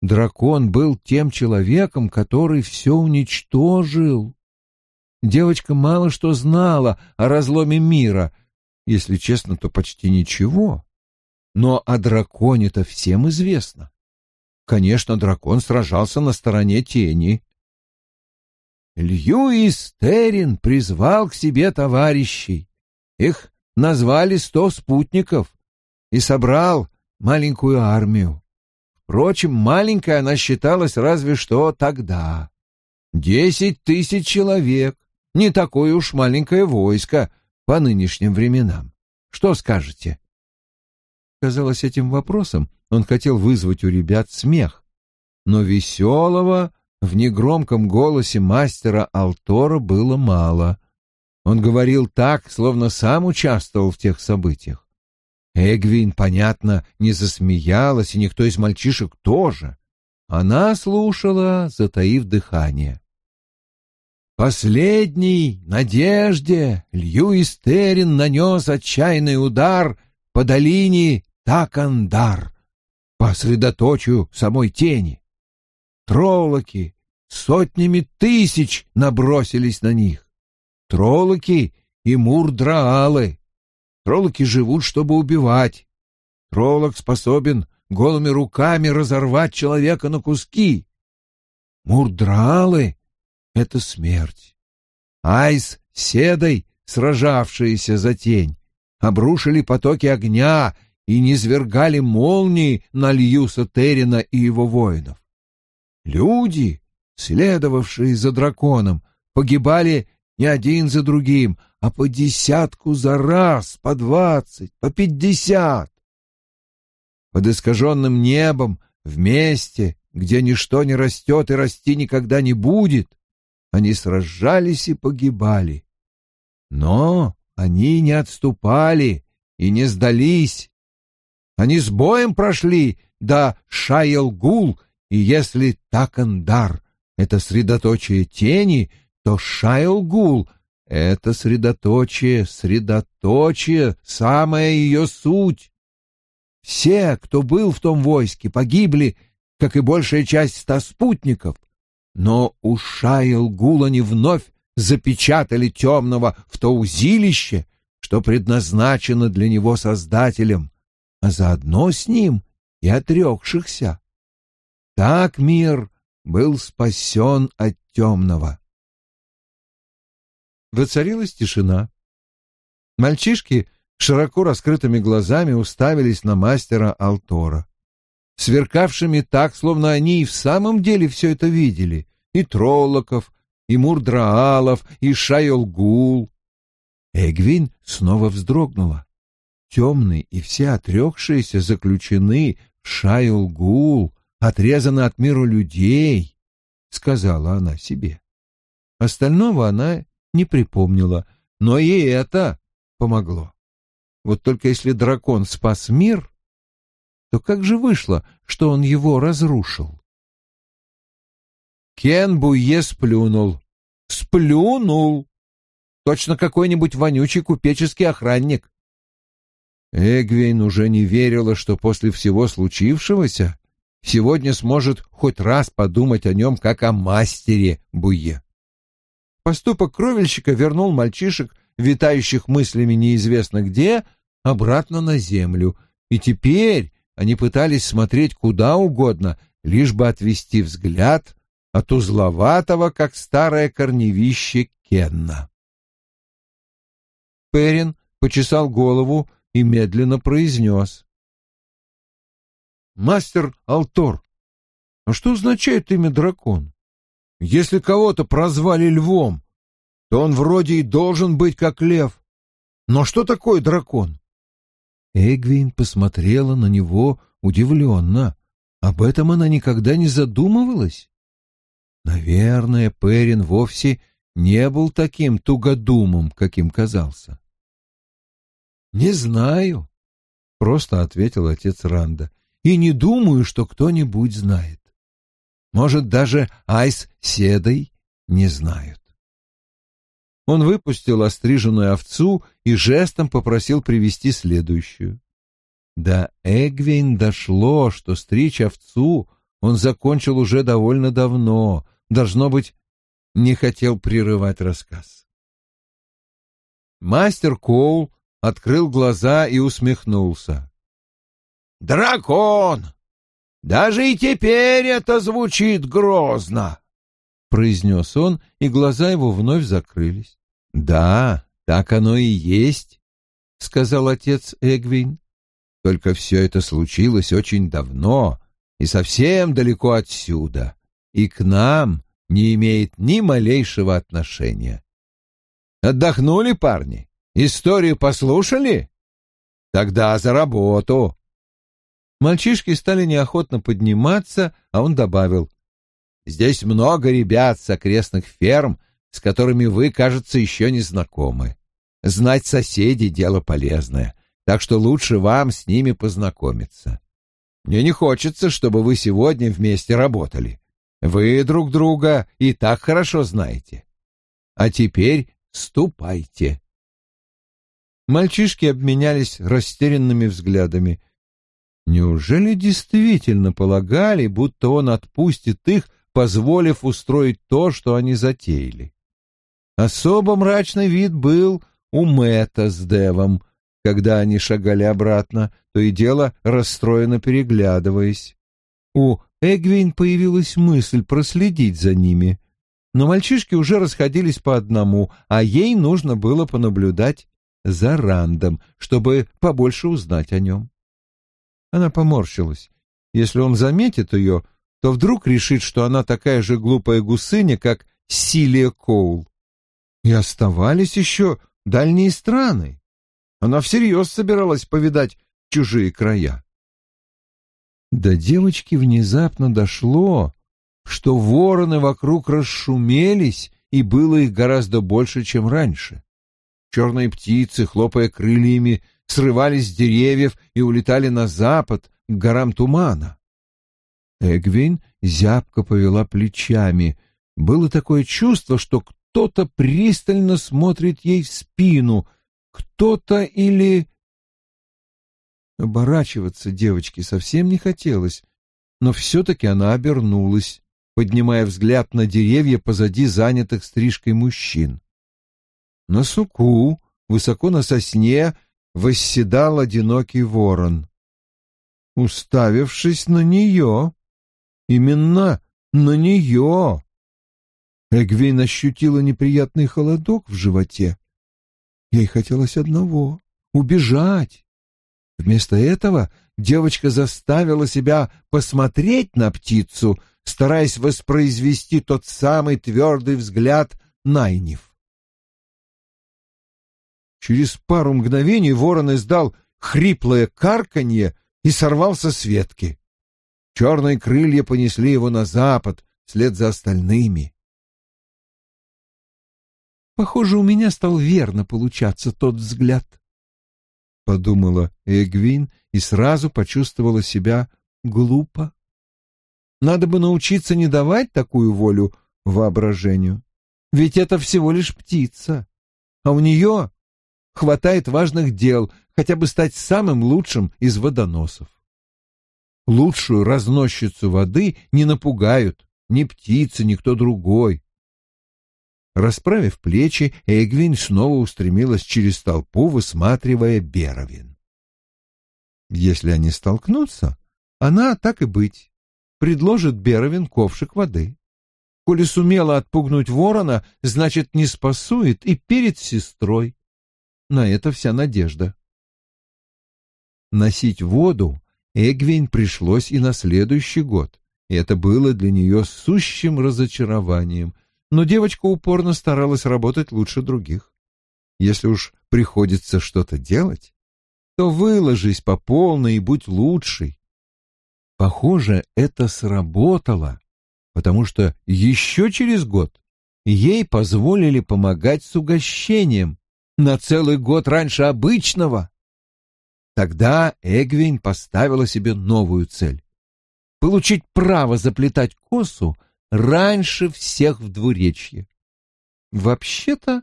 Дракон был тем человеком, который все уничтожил. Девочка мало что знала о разломе мира, если честно, то почти ничего. Но о драконе-то всем известно. Конечно, дракон сражался на стороне тени. Льюис Террин призвал к себе товарищей. Их назвали сто спутников и собрал маленькую армию. Впрочем, маленькая она считалась разве что тогда. Десять тысяч человек. Не такое уж маленькое войско по нынешним временам. Что скажете? Казалось, этим вопросом он хотел вызвать у ребят смех. Но веселого в негромком голосе мастера Алтора было мало. Он говорил так, словно сам участвовал в тех событиях. Эгвин, понятно, не засмеялась, и никто из мальчишек тоже. Она слушала, затаив дыхание. Последний надежде Льюис Террин нанес отчаянный удар по долине Такандар, по средоточию самой тени. Троллоки сотнями тысяч набросились на них. Троллоки и мурдраалы, Троллоки живут, чтобы убивать. Троллок способен голыми руками разорвать человека на куски. Мурдралы — это смерть. Айс с Седой, сражавшиеся за тень, обрушили потоки огня и низвергали молнии на Льюса Террина и его воинов. Люди, следовавшие за драконом, погибали не один за другим, а по десятку за раз, по двадцать, по пятьдесят. Под искаженным небом, в месте, где ничто не растет и расти никогда не будет, они сражались и погибали. Но они не отступали и не сдались. Они с боем прошли до Шайл-Гул, и если Такандар — это средоточие тени, то Шайл-Гул — это средоточие, средоточие, самая ее суть. Все, кто был в том войске, погибли, как и большая часть ста спутников, но у Шайл-Гула вновь запечатали темного в то узилище, что предназначено для него Создателем, а заодно с ним и отрекшихся. Так мир был спасен от темного. Воцарилась тишина. Мальчишки широко раскрытыми глазами уставились на мастера Алтора, сверкавшими так, словно они и в самом деле все это видели, и Троллоков, и Мурдраалов, и Шайолгул. Эгвин снова вздрогнула. Темные и все отрекшиеся заключены в Шайолгул, отрезаны от мира людей, — сказала она себе. Остального она не припомнила, но и это помогло. Вот только если дракон спас мир, то как же вышло, что он его разрушил? Кен Буе сплюнул. Сплюнул! Точно какой-нибудь вонючий купеческий охранник. Эгвейн уже не верила, что после всего случившегося сегодня сможет хоть раз подумать о нем как о мастере Буе. Поступок кровельщика вернул мальчишек, витающих мыслями неизвестно где, обратно на землю, и теперь они пытались смотреть куда угодно, лишь бы отвести взгляд от узловатого, как старое корневище Кенна. Перин почесал голову и медленно произнес. «Мастер Алтор, а что означает имя дракон? Если кого-то прозвали львом, то он вроде и должен быть как лев. Но что такое дракон?» Эгвин посмотрела на него удивленно. Об этом она никогда не задумывалась. Наверное, Перин вовсе не был таким тугодумом, каким казался. «Не знаю», — просто ответил отец Ранда, — «и не думаю, что кто-нибудь знает. Может, даже Айс Седой не знают». Он выпустил остриженную овцу и жестом попросил привести следующую. До Эгвин дошло, что стричь овцу он закончил уже довольно давно, должно быть, не хотел прерывать рассказ. Мастер Коул открыл глаза и усмехнулся. «Дракон! Даже и теперь это звучит грозно!» — произнес он, и глаза его вновь закрылись. «Да, так оно и есть», — сказал отец Эгвин. «Только все это случилось очень давно и совсем далеко отсюда, и к нам не имеет ни малейшего отношения. Отдохнули, парни? Историю послушали? Тогда за работу. Мальчишки стали неохотно подниматься, а он добавил. Здесь много ребят с окрестных ферм, с которыми вы, кажется, еще не знакомы. Знать соседей — дело полезное, так что лучше вам с ними познакомиться. Мне не хочется, чтобы вы сегодня вместе работали. Вы друг друга и так хорошо знаете. А теперь ступайте. Мальчишки обменялись растерянными взглядами. Неужели действительно полагали, будто он отпустит их, позволив устроить то, что они затеяли? Особо мрачный вид был у Мэтта с Девом, когда они шагали обратно, то и дело расстроенно переглядываясь. У Эгвин появилась мысль проследить за ними, но мальчишки уже расходились по одному, а ей нужно было понаблюдать за Рандом, чтобы побольше узнать о нем. Она поморщилась. Если он заметит ее, то вдруг решит, что она такая же глупая гусыня, как Силия Коул. И оставались еще дальние страны. Она всерьез собиралась повидать чужие края. До девочки внезапно дошло, что вороны вокруг расшумелись, и было их гораздо больше, чем раньше. Черные птицы, хлопая крыльями, срывались с деревьев и улетали на запад, к горам тумана. Эгвин зябко повела плечами. Было такое чувство, что кто-то пристально смотрит ей в спину, кто-то или Оборачиваться девочке совсем не хотелось, но все-таки она обернулась, поднимая взгляд на деревья позади занятых стрижкой мужчин. На суку, высоко на сосне, восседал одинокий ворон. Уставившись на нее, именно на нее, Эгвин ощутила неприятный холодок в животе. Ей хотелось одного — убежать. Вместо этого девочка заставила себя посмотреть на птицу, стараясь воспроизвести тот самый твердый взгляд Найниф. Через пару мгновений ворон издал хриплое карканье и сорвался с ветки. Черные крылья понесли его на запад, вслед за остальными. Похоже, у меня стал верно получаться тот взгляд подумала Эгвин и сразу почувствовала себя глупо. Надо бы научиться не давать такую волю воображению. Ведь это всего лишь птица. А у нее хватает важных дел, хотя бы стать самым лучшим из водоносов. Лучшую разносчицу воды не напугают ни птицы, ни кто другой. Расправив плечи, Эгвин снова устремилась через толпу, высматривая Беровин. Если они столкнутся, она, так и быть, предложит Беровин ковшик воды. Коли сумела отпугнуть ворона, значит, не спасует и перед сестрой. На это вся надежда. Носить воду Эгвин пришлось и на следующий год, и это было для нее сущим разочарованием, но девочка упорно старалась работать лучше других. Если уж приходится что-то делать, то выложись по полной и будь лучшей. Похоже, это сработало потому что еще через год ей позволили помогать с угощением на целый год раньше обычного. Тогда Эгвин поставила себе новую цель — получить право заплетать косу раньше всех в двуречье. Вообще-то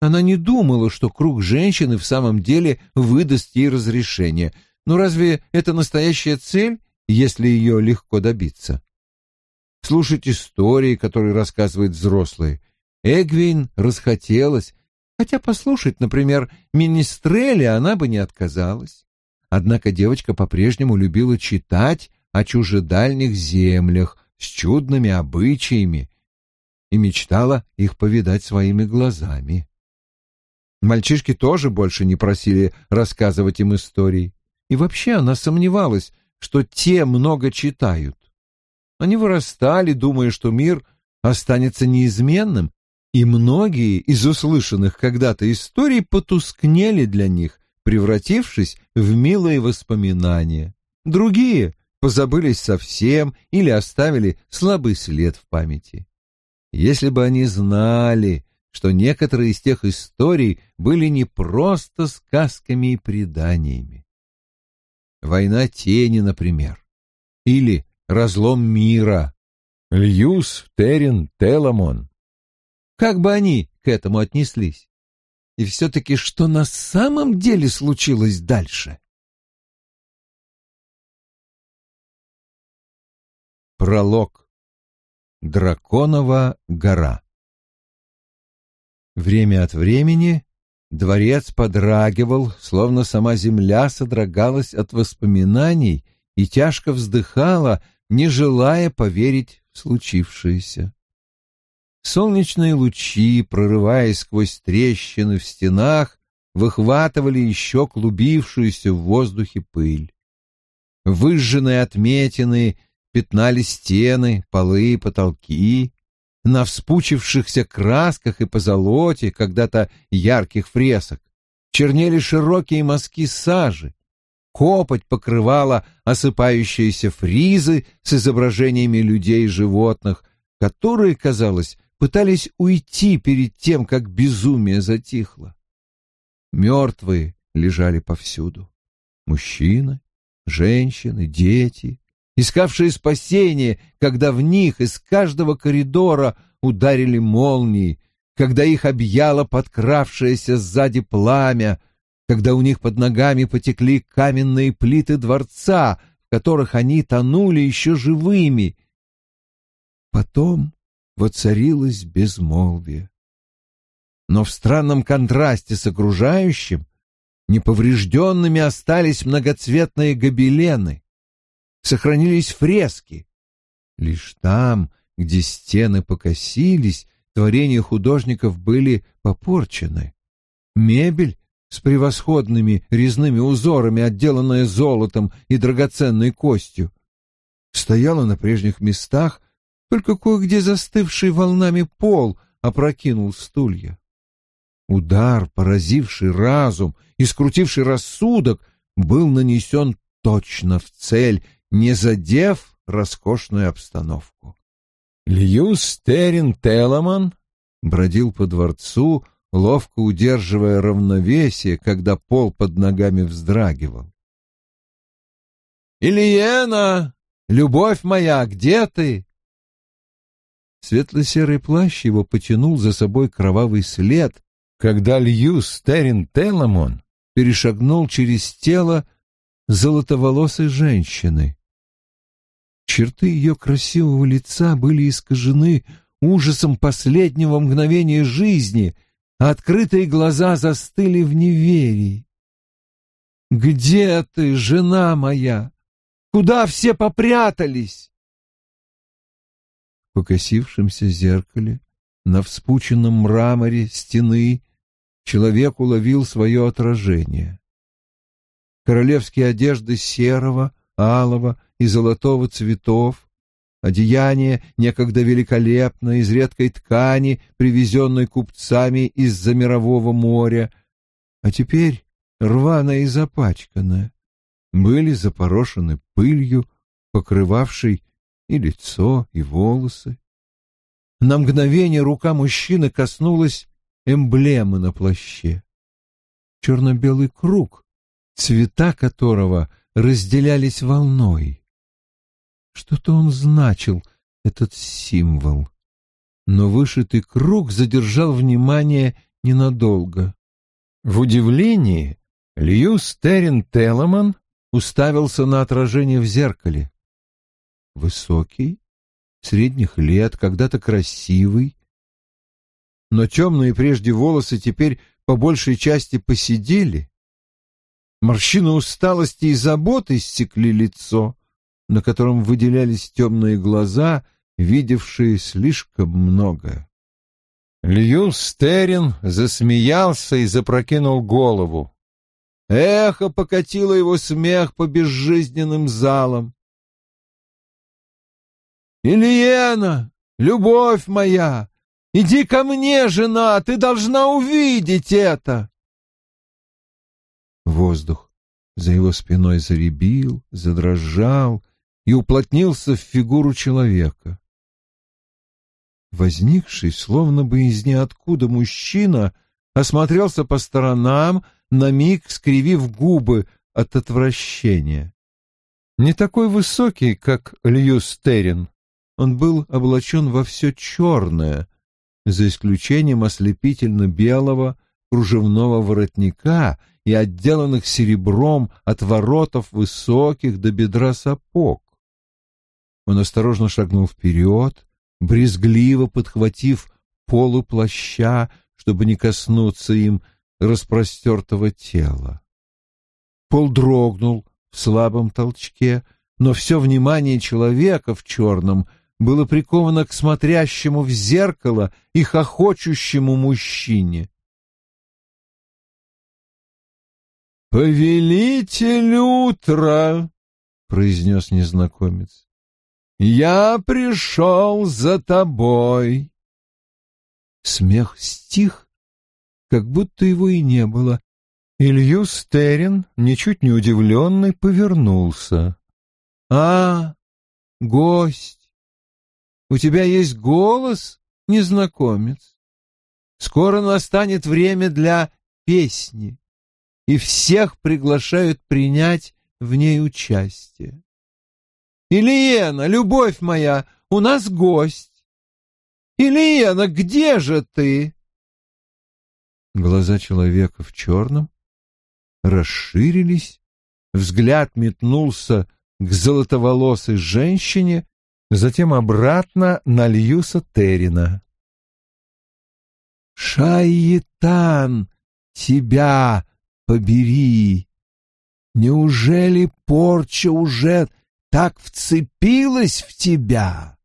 она не думала, что круг женщины в самом деле выдаст ей разрешение. Но разве это настоящая цель, если ее легко добиться? слушать истории, которые рассказывают взрослые. Эгвин расхотелось, хотя послушать, например, Министрели она бы не отказалась. Однако девочка по-прежнему любила читать о чужедальних землях с чудными обычаями и мечтала их повидать своими глазами. Мальчишки тоже больше не просили рассказывать им истории, и вообще она сомневалась, что те много читают. Они вырастали, думая, что мир останется неизменным, и многие из услышанных когда-то историй потускнели для них, превратившись в милые воспоминания. Другие позабылись совсем или оставили слабый след в памяти. Если бы они знали, что некоторые из тех историй были не просто сказками и преданиями. «Война тени», например, или разлом мира. Льюс, Терен, Теламон. Как бы они к этому отнеслись? И все-таки что на самом деле случилось дальше? Пролог. Драконова гора. Время от времени дворец подрагивал, словно сама земля содрогалась от воспоминаний и тяжко вздыхала, не желая поверить в случившееся. Солнечные лучи, прорываясь сквозь трещины в стенах, выхватывали еще клубившуюся в воздухе пыль. Выжженные отметины пятнали стены, полы и потолки. На вспучившихся красках и позолоте когда-то ярких фресок чернели широкие мазки сажи, Копоть покрывала осыпающиеся фризы с изображениями людей и животных, которые, казалось, пытались уйти перед тем, как безумие затихло. Мертвые лежали повсюду. Мужчины, женщины, дети, искавшие спасение, когда в них из каждого коридора ударили молнии, когда их объяло подкравшееся сзади пламя, когда у них под ногами потекли каменные плиты дворца, в которых они тонули еще живыми. Потом воцарилось безмолвие. Но в странном контрасте с окружающим неповрежденными остались многоцветные гобелены, сохранились фрески. Лишь там, где стены покосились, творения художников были попорчены. Мебель с превосходными резными узорами, отделанная золотом и драгоценной костью. Стояла на прежних местах, только кое-где застывший волнами пол опрокинул стулья. Удар, поразивший разум и скрутивший рассудок, был нанесен точно в цель, не задев роскошную обстановку. Льюс Террин Телеман бродил по дворцу, ловко удерживая равновесие, когда пол под ногами вздрагивал. «Ильена! Любовь моя, где ты?» Светло-серый плащ его потянул за собой кровавый след, когда Льюс Стерин Теламон перешагнул через тело золотоволосой женщины. Черты ее красивого лица были искажены ужасом последнего мгновения жизни — открытые глаза застыли в неверии. «Где ты, жена моя? Куда все попрятались?» Покосившемся зеркале, на вспученном мраморе стены человек уловил свое отражение. Королевские одежды серого, алого и золотого цветов, одеяние некогда великолепное из редкой ткани, привезенной купцами из-за мирового моря, а теперь рваное и запачканное, были запорошены пылью, покрывавшей и лицо, и волосы. На мгновение рука мужчины коснулась эмблемы на плаще. Черно-белый круг, цвета которого разделялись волной. Что-то он значил, этот символ. Но вышитый круг задержал внимание ненадолго. В удивлении Лью Стерин Телеман уставился на отражение в зеркале. Высокий, средних лет, когда-то красивый, но темные прежде волосы теперь по большей части посидели. Морщины усталости и заботы стекли лицо, на котором выделялись темные глаза, видевшие слишком много. Лью Стерин засмеялся и запрокинул голову. Эхо покатило его смех по безжизненным залам. «Ильена, любовь моя, иди ко мне, жена, ты должна увидеть это!» Воздух за его спиной заребил, задрожал и уплотнился в фигуру человека. Возникший, словно бы из ниоткуда мужчина, осмотрелся по сторонам, на миг скривив губы от отвращения. Не такой высокий, как Лью Стерин, он был облачен во все черное, за исключением ослепительно-белого кружевного воротника и отделанных серебром от воротов высоких до бедра сапог. Он осторожно шагнул вперед, брезгливо подхватив полу плаща, чтобы не коснуться им распростертого тела. Пол дрогнул в слабом толчке, но все внимание человека в черном было приковано к смотрящему в зеркало и хохочущему мужчине. «Повелитель утра!» — произнес незнакомец. «Я пришел за тобой!» Смех стих, как будто его и не было. Илью Стерин, ничуть не удивленный, повернулся. «А, гость! У тебя есть голос, незнакомец. Скоро настанет время для песни, и всех приглашают принять в ней участие. Ильена, любовь моя, у нас гость. Ильена, где же ты? Глаза человека в черном расширились, взгляд метнулся к золотоволосой женщине, затем обратно на Льюса Террина. «Шайтан, тебя побери! Неужели порча уже так вцепилась в тебя?»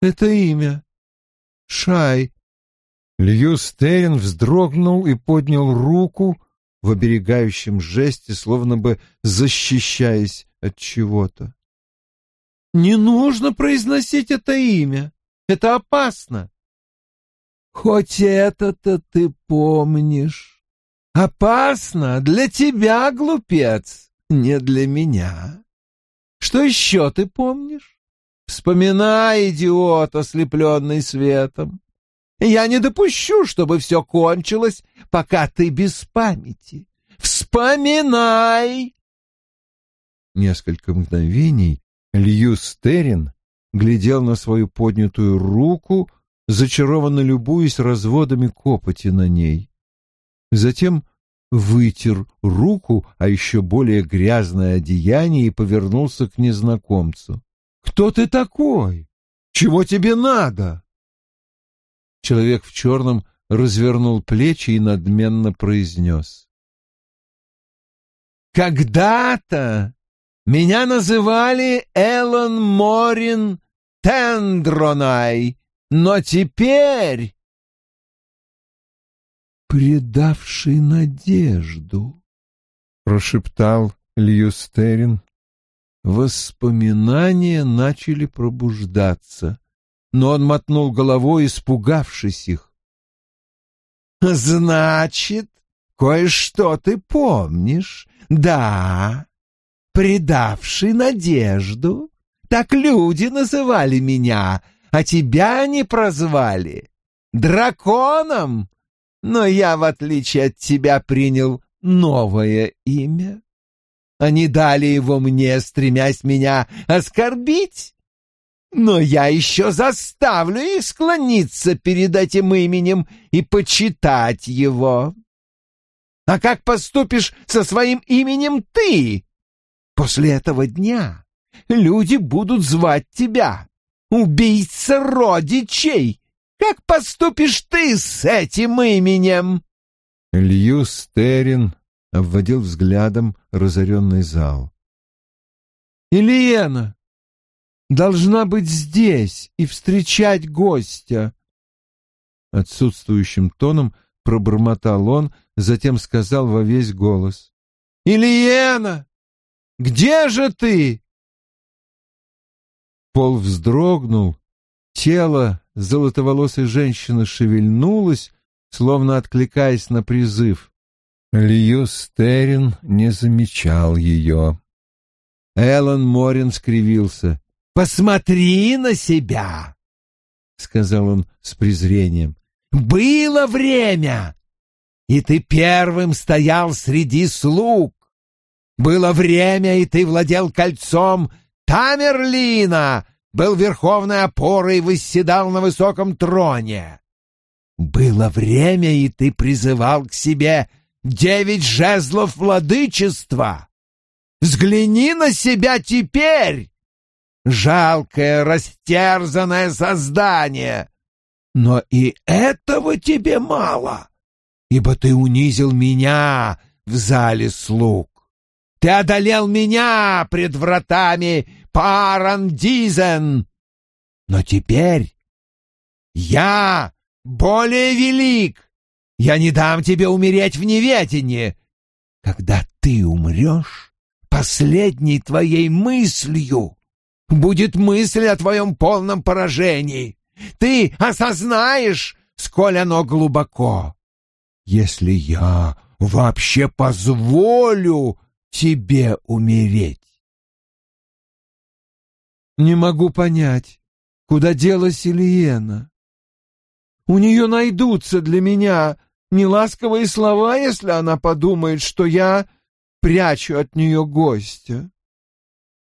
«Это имя. Шай». Льюс Террин вздрогнул и поднял руку в оберегающем жесте, словно бы защищаясь от чего-то. Не нужно произносить это имя. Это опасно. Хоть это-то ты помнишь. Опасно для тебя, глупец, не для меня. Что еще ты помнишь? Вспоминай, идиот, ослепленный светом. Я не допущу, чтобы все кончилось, пока ты без памяти. Вспоминай! Несколько мгновений Лью Стерин глядел на свою поднятую руку, зачарованно любуясь разводами копоти на ней. Затем вытер руку, а еще более грязное одеяние, и повернулся к незнакомцу. «Кто ты такой? Чего тебе надо?» Человек в черном развернул плечи и надменно произнес. «Когда-то меня называли Эллен Морин Тендронай, но теперь предавший надежду, прошептал Льюстерин. Воспоминания начали пробуждаться, но он мотнул головой, испугавшись их. «Значит, кое-что ты помнишь, да, предавший надежду. Так люди называли меня, а тебя они прозвали драконом. Но я, в отличие от тебя, принял новое имя. Они дали его мне, стремясь меня оскорбить. Но я еще заставлю их склониться перед этим именем и почитать его. А как поступишь со своим именем ты? После этого дня люди будут звать тебя убийца родичей. Как поступишь ты с этим именем?» Лью Стерин обводил взглядом разоренный зал. «Ильена должна быть здесь и встречать гостя!» Отсутствующим тоном пробормотал он, затем сказал во весь голос. «Ильена, где же ты?» Пол вздрогнул, тело золотоволосой женщины шевельнулось, словно откликаясь на призыв. Лью Стерин не замечал ее. Эллен Морин скривился. «Посмотри на себя!» — сказал он с презрением. «Было время, и ты первым стоял среди слуг. Было время, и ты владел кольцом Тамерлина был верховной опорой и восседал на высоком троне. Было время, и ты призывал к себе девять жезлов владычества. Взгляни на себя теперь, жалкое растерзанное создание. Но и этого тебе мало, ибо ты унизил меня в зале слуг. Ты одолел меня пред вратами Парандизен. Но теперь я более велик. Я не дам тебе умереть в неведении. Когда ты умрешь, последней твоей мыслью будет мысль о твоем полном поражении. Ты осознаешь, сколь оно глубоко. Если я вообще позволю тебе умереть. Не могу понять, куда делась Ильена. У нее найдутся для меня неласковые слова, если она подумает, что я прячу от нее гостя.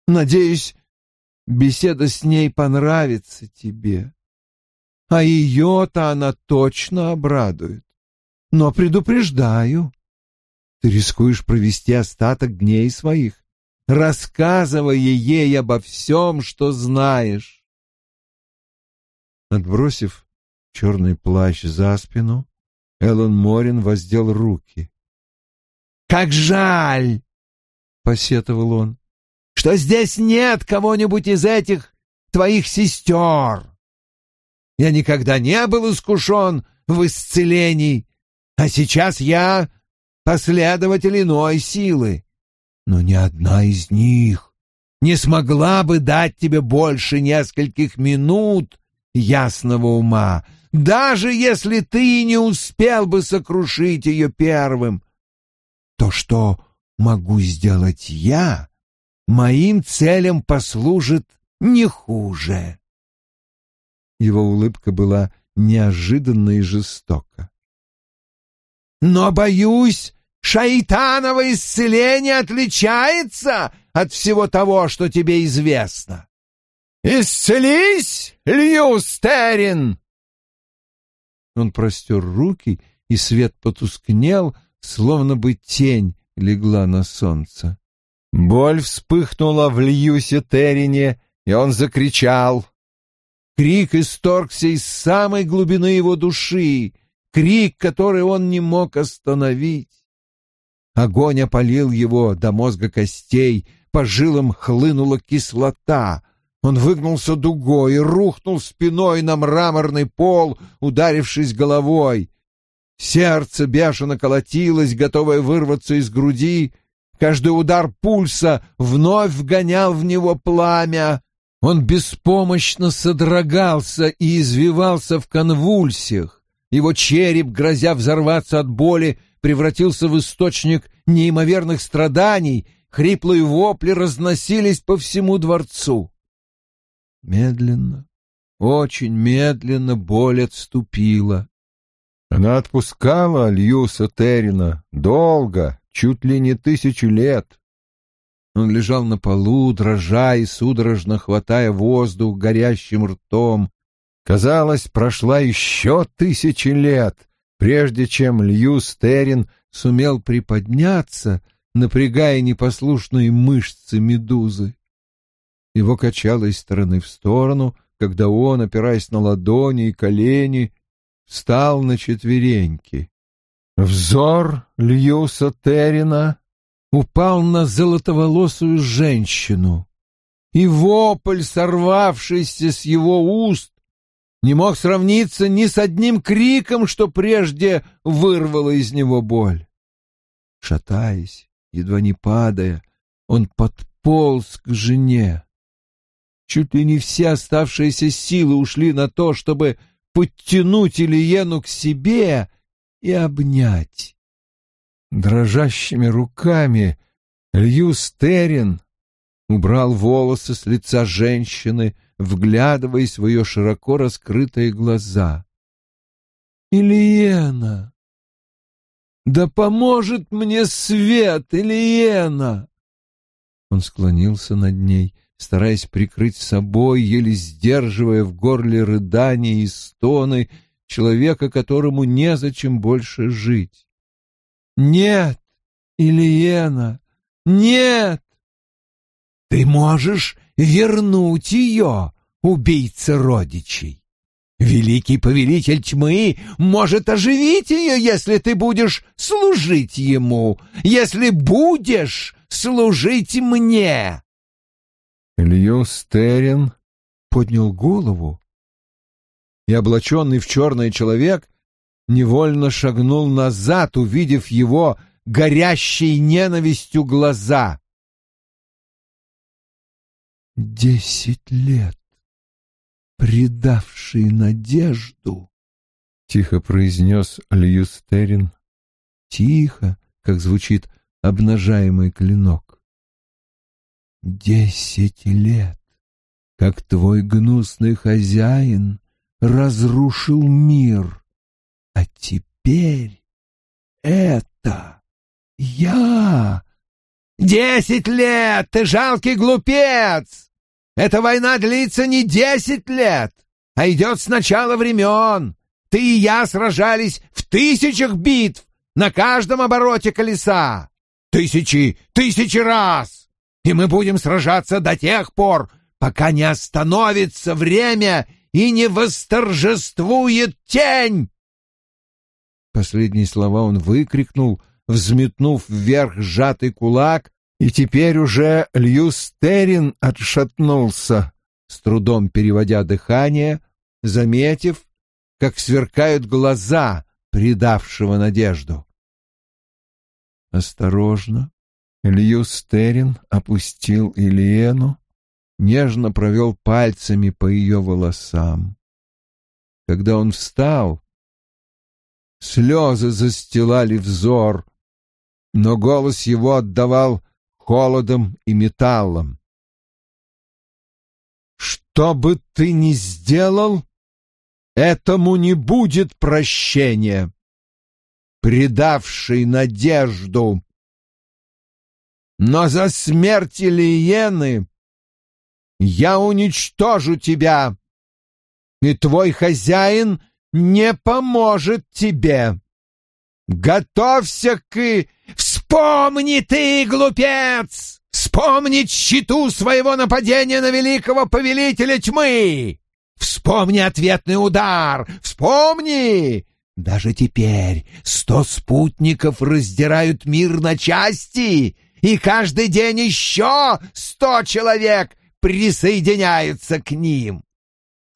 Надеюсь, беседа с ней понравится тебе. А ее-то она точно обрадует. Но предупреждаю, ты рискуешь провести остаток дней своих, рассказывая ей обо всем, что знаешь. Отбросив черный плащ за спину, Эллен Морин воздел руки. «Как жаль!» — посетовал он, — «что здесь нет кого-нибудь из этих твоих сестер. Я никогда не был искушен в исцелении, а сейчас я последователь иной силы. Но ни одна из них не смогла бы дать тебе больше нескольких минут ясного ума, даже если ты не успел бы сокрушить ее первым. То, что могу сделать я, моим целям послужит не хуже. Его улыбка была неожиданна и жестока. Но, боюсь, шайтановое исцеление отличается от всего того, что тебе известно. Исцелись, Льюстерин!» Он простер руки, и свет потускнел, словно бы тень легла на солнце. Боль вспыхнула в Льюсе Террине, и он закричал. Крик исторгся из самой глубины его души, крик, который он не мог остановить. Огонь опалил его до мозга костей, по жилам хлынула кислота. Он выгнулся дугой и рухнул спиной на мраморный пол, ударившись головой. Сердце бешено колотилось, готовое вырваться из груди. Каждый удар пульса вновь вгонял в него пламя. Он беспомощно содрогался и извивался в конвульсиях. Его череп, грозя взорваться от боли, превратился в источник неимоверных страданий, хриплые вопли разносились по всему дворцу. Медленно, очень медленно боль отступила. Она отпускала Льюса Террина долго, чуть ли не тысячу лет. Он лежал на полу, дрожа и судорожно хватая воздух горящим ртом. Казалось, прошла еще тысячи лет, прежде чем Льюс Террин сумел приподняться, напрягая непослушные мышцы медузы. Его качало из стороны в сторону, когда он, опираясь на ладони и колени, встал на четвереньки. Взор Льюса Террина упал на золотоволосую женщину, и вопль, сорвавшийся с его уст, не мог сравниться ни с одним криком, что прежде вырвало из него боль. Шатаясь, едва не падая, он подполз к жене. Чуть ли не все оставшиеся силы ушли на то, чтобы подтянуть Ильену к себе и обнять. Дрожащими руками Льюс Террин убрал волосы с лица женщины, вглядываясь в ее широко раскрытые глаза. «Ильена! Да поможет мне свет, Ильена!» Он склонился над ней, стараясь прикрыть собой, еле сдерживая в горле рыдания и стоны человека, которому незачем больше жить. «Нет, Ильена, нет! Ты можешь вернуть ее, убийца родичей. Великий повелитель тьмы может оживить ее, если ты будешь служить ему, если будешь служить мне. Илью Стерин поднял голову, и облаченный в черный человек невольно шагнул назад, увидев его горящей ненавистью глаза. «Десять лет, предавший надежду», — тихо произнес Льюстерин. Тихо, как звучит обнажаемый клинок. Десять лет, как твой гнусный хозяин разрушил мир, а теперь это я. Десять лет, ты жалкий глупец! Эта война длится не десять лет, а идет с начала времен. Ты и я сражались в тысячах битв на каждом обороте колеса. Тысячи, тысячи раз! и мы будем сражаться до тех пор, пока не остановится время и не восторжествует тень!» Последние слова он выкрикнул, взметнув вверх сжатый кулак, и теперь уже Льюстерин отшатнулся, с трудом переводя дыхание, заметив, как сверкают глаза предавшего надежду. Осторожно, Льюстерин опустил Ильену, нежно провел пальцами по ее волосам. Когда он встал, слезы застилали взор, но голос его отдавал холодом и металлом. «Что бы ты ни сделал, этому не будет прощения, предавший надежду!» Но за смерть Ильены я уничтожу тебя, и твой хозяин не поможет тебе. Готовься к... Вспомни ты, глупец! Вспомни щиту своего нападения на великого повелителя тьмы! Вспомни ответный удар! Вспомни! Даже теперь сто спутников раздирают мир на части, и каждый день еще сто человек присоединяются к ним.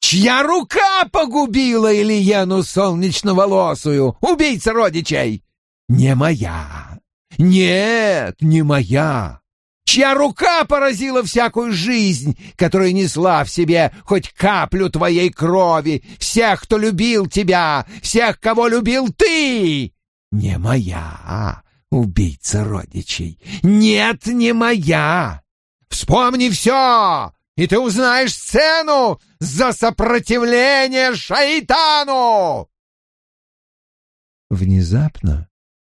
Чья рука погубила Ильену солнечноволосую, убийца родичей? Не моя. Нет, не моя. Чья рука поразила всякую жизнь, которая несла в себе хоть каплю твоей крови, всех, кто любил тебя, всех, кого любил ты? Не моя, убийца родичей. Нет, не моя. Вспомни все, и ты узнаешь цену за сопротивление шайтану!» Внезапно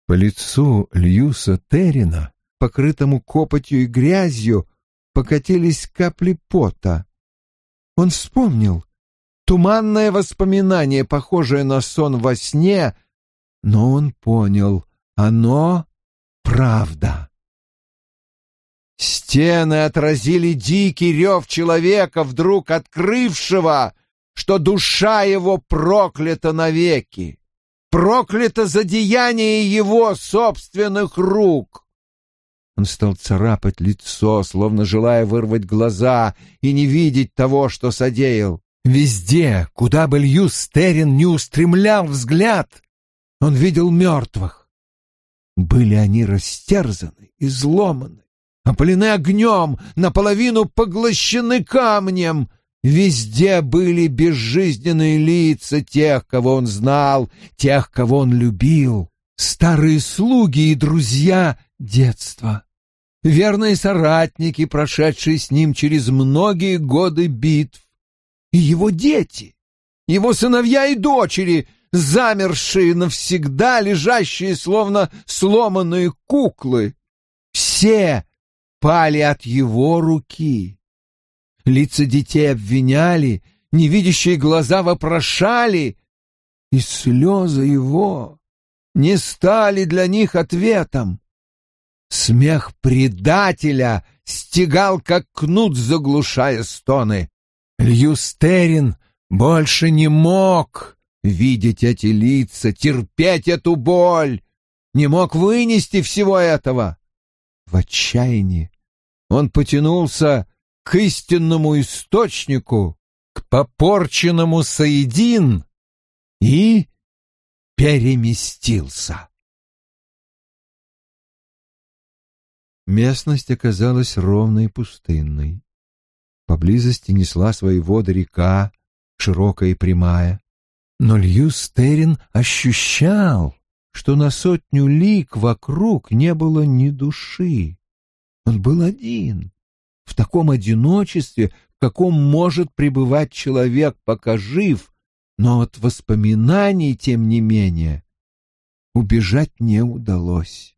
по лицу Льюса Террина, покрытому копотью и грязью, покатились капли пота. Он вспомнил туманное воспоминание, похожее на сон во сне, но он понял, оно правда. Стены отразили дикий рев человека, вдруг открывшего, что душа его проклята навеки, проклята за деяние его собственных рук. Он стал царапать лицо, словно желая вырвать глаза и не видеть того, что содеял. Везде, куда бы Льюс Стерин не устремлял взгляд, он видел мертвых. Были они растерзаны, изломаны, опалены огнем, наполовину поглощены камнем. Везде были безжизненные лица тех, кого он знал, тех, кого он любил, старые слуги и друзья детства, верные соратники, прошедшие с ним через многие годы битв, и его дети, его сыновья и дочери, замершие навсегда, лежащие словно сломанные куклы. Все пали от его руки. Лица детей обвиняли, невидящие глаза вопрошали, и слезы его не стали для них ответом. Смех предателя стегал, как кнут, заглушая стоны. Льюстерин больше не мог видеть эти лица, терпеть эту боль, не мог вынести всего этого. В отчаянии он потянулся к истинному источнику, к попорченному Саидин и переместился. Местность оказалась ровной и пустынной. Поблизости несла свои воды река, широкая и прямая. Но Льюс Террин ощущал, что на сотню лик вокруг не было ни души. Он был один, в таком одиночестве, в каком может пребывать человек, пока жив, но от воспоминаний, тем не менее, убежать не удалось.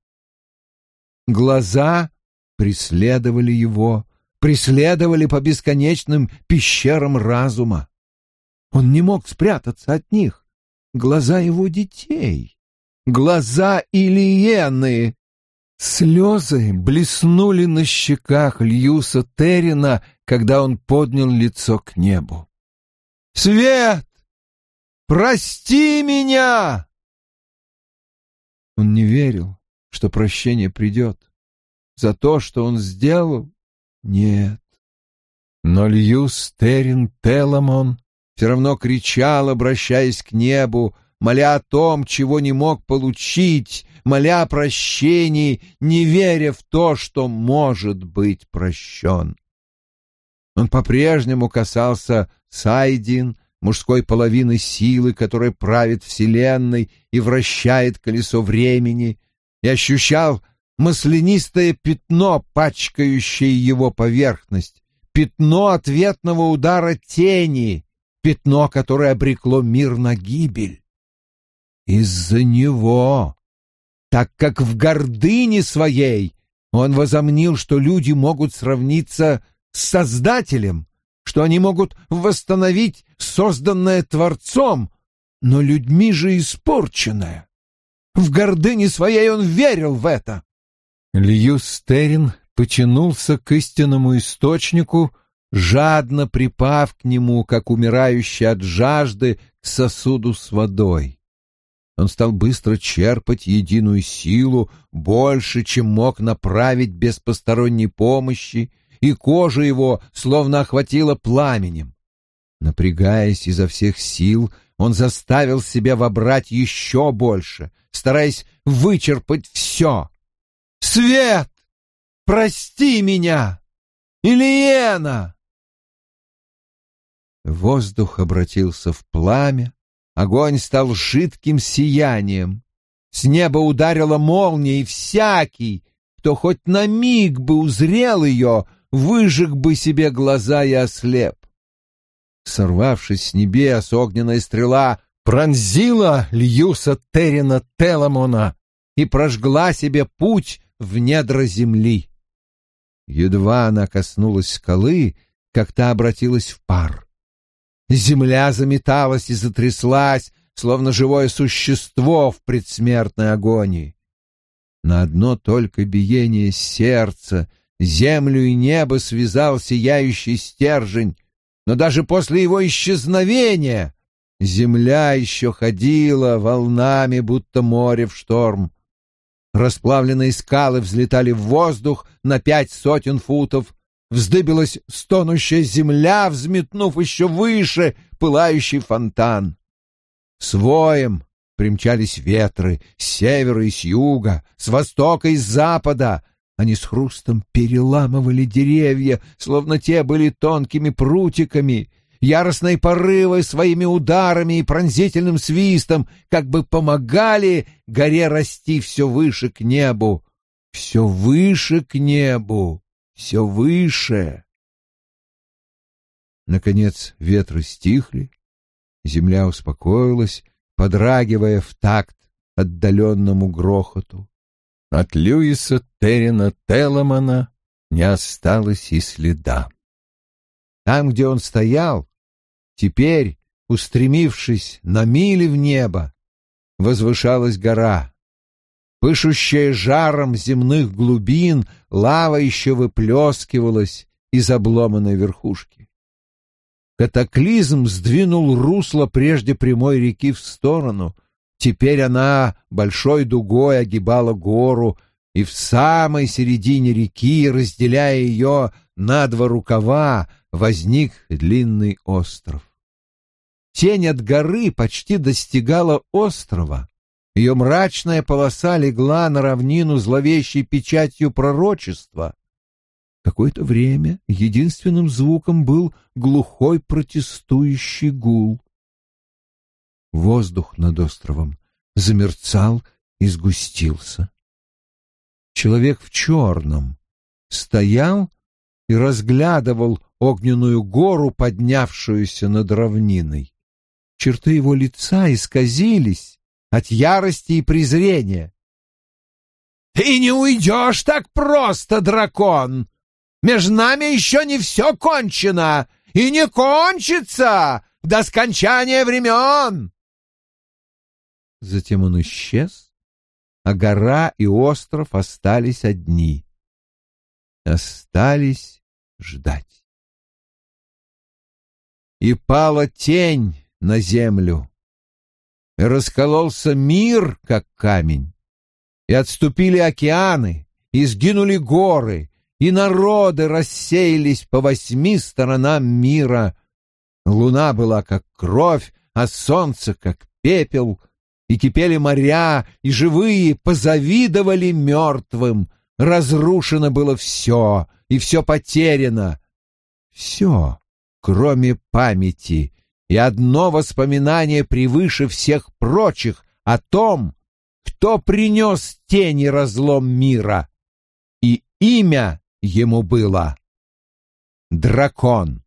Глаза преследовали его, преследовали по бесконечным пещерам разума. Он не мог спрятаться от них. Глаза его детей глаза Ильены. Слезы блеснули на щеках Льюса Террина, когда он поднял лицо к небу. «Свет! Прости меня!» Он не верил, что прощение придет. За то, что он сделал, нет. Но Льюс Террин Теламон все равно кричал, обращаясь к небу, моля о том, чего не мог получить, моля о прощении, не веря в то, что может быть прощен. Он по-прежнему касался Сайдин, мужской половины силы, которая правит Вселенной и вращает колесо времени, и ощущал маслянистое пятно, пачкающее его поверхность, пятно ответного удара тени, пятно, которое обрекло мир на гибель из-за него, так как в гордыне своей он возомнил, что люди могут сравниться с Создателем, что они могут восстановить созданное Творцом, но людьми же испорченное. В гордыне своей он верил в это. Льюстерин потянулся к истинному источнику, жадно припав к нему, как умирающий от жажды, к сосуду с водой. Он стал быстро черпать единую силу, больше, чем мог направить без посторонней помощи, и кожа его словно охватила пламенем. Напрягаясь изо всех сил, он заставил себя вобрать еще больше, стараясь вычерпать все. «Свет! Прости меня! Ильена!» Воздух обратился в пламя, огонь стал жидким сиянием. С неба ударила молния, и всякий, кто хоть на миг бы узрел ее, выжег бы себе глаза и ослеп. Сорвавшись с небес, огненная стрела пронзила Льюса Террина Теламона и прожгла себе путь в недра земли. Едва она коснулась скалы, как та обратилась в пар. Земля заметалась и затряслась, словно живое существо в предсмертной агонии. На одно только биение сердца землю и небо связал сияющий стержень, но даже после его исчезновения земля еще ходила волнами, будто море в шторм. Расплавленные скалы взлетали в воздух на пять сотен футов, вздыбилась стонущая земля, взметнув еще выше пылающий фонтан. Своем примчались ветры с севера и с юга, с востока и с запада. Они с хрустом переламывали деревья, словно те были тонкими прутиками, яростные порывы своими ударами и пронзительным свистом как бы помогали горе расти все выше к небу, все выше к небу, все выше. Наконец ветры стихли, земля успокоилась, подрагивая в такт отдаленному грохоту. От Льюиса Террина Телломана не осталось и следа. Там, где он стоял, теперь, устремившись на мили в небо, возвышалась гора. Пышущая жаром земных глубин, лава еще выплескивалась из обломанной верхушки. Катаклизм сдвинул русло прежде прямой реки в сторону. Теперь она большой дугой огибала гору, и в самой середине реки, разделяя ее на два рукава, возник длинный остров. Тень от горы почти достигала острова. Ее мрачная полоса легла на равнину зловещей печатью пророчества. Какое-то время единственным звуком был глухой протестующий гул. Воздух над островом замерцал и сгустился. Человек в черном стоял и разглядывал огненную гору, поднявшуюся над равниной. Черты его лица исказились от ярости и презрения. «Ты не уйдешь так просто, дракон!» Между нами еще не все кончено и не кончится до скончания времен. Затем он исчез, а гора и остров остались одни. Остались ждать. И пала тень на землю, раскололся мир, как камень, и отступили океаны, и сгинули горы, и народы рассеялись по восьми сторонам мира. Луна была как кровь, а солнце как пепел, и кипели моря, и живые позавидовали мертвым. Разрушено было все, и все потеряно. Все, кроме памяти, и одно воспоминание превыше всех прочих о том, кто принес тени разлом мира. И имя ему было дракон.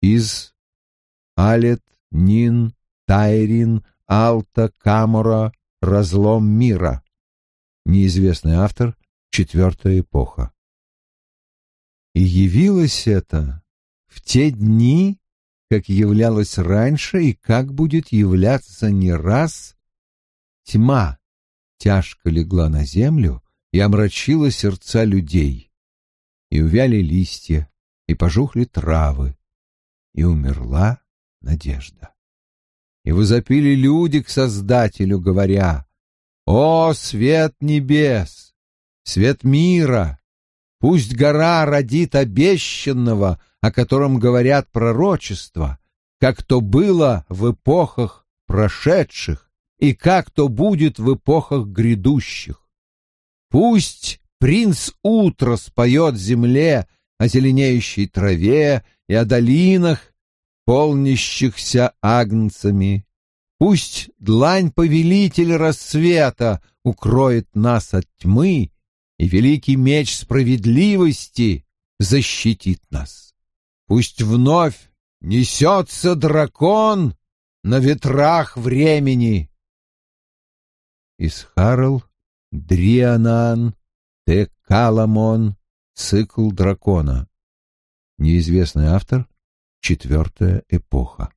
Из Алет, Нин, Тайрин, Алта, Камора, Разлом мира. Неизвестный автор, четвертая эпоха. И явилось это в те дни, как являлось раньше и как будет являться не раз тьма тяжко легла на землю и омрачила сердца людей. И увяли листья, и пожухли травы, и умерла надежда. И возопили люди к Создателю, говоря, «О, свет небес! свет мира. Пусть гора родит обещанного, о котором говорят пророчества, как то было в эпохах прошедших и как то будет в эпохах грядущих. Пусть принц утро споет земле о зеленеющей траве и о долинах, полнящихся агнцами. Пусть длань повелителя рассвета укроет нас от тьмы, и великий меч справедливости защитит нас. Пусть вновь несется дракон на ветрах времени. Исхарл Дрианан Те Каламон Цикл дракона. Неизвестный автор. Четвертая эпоха.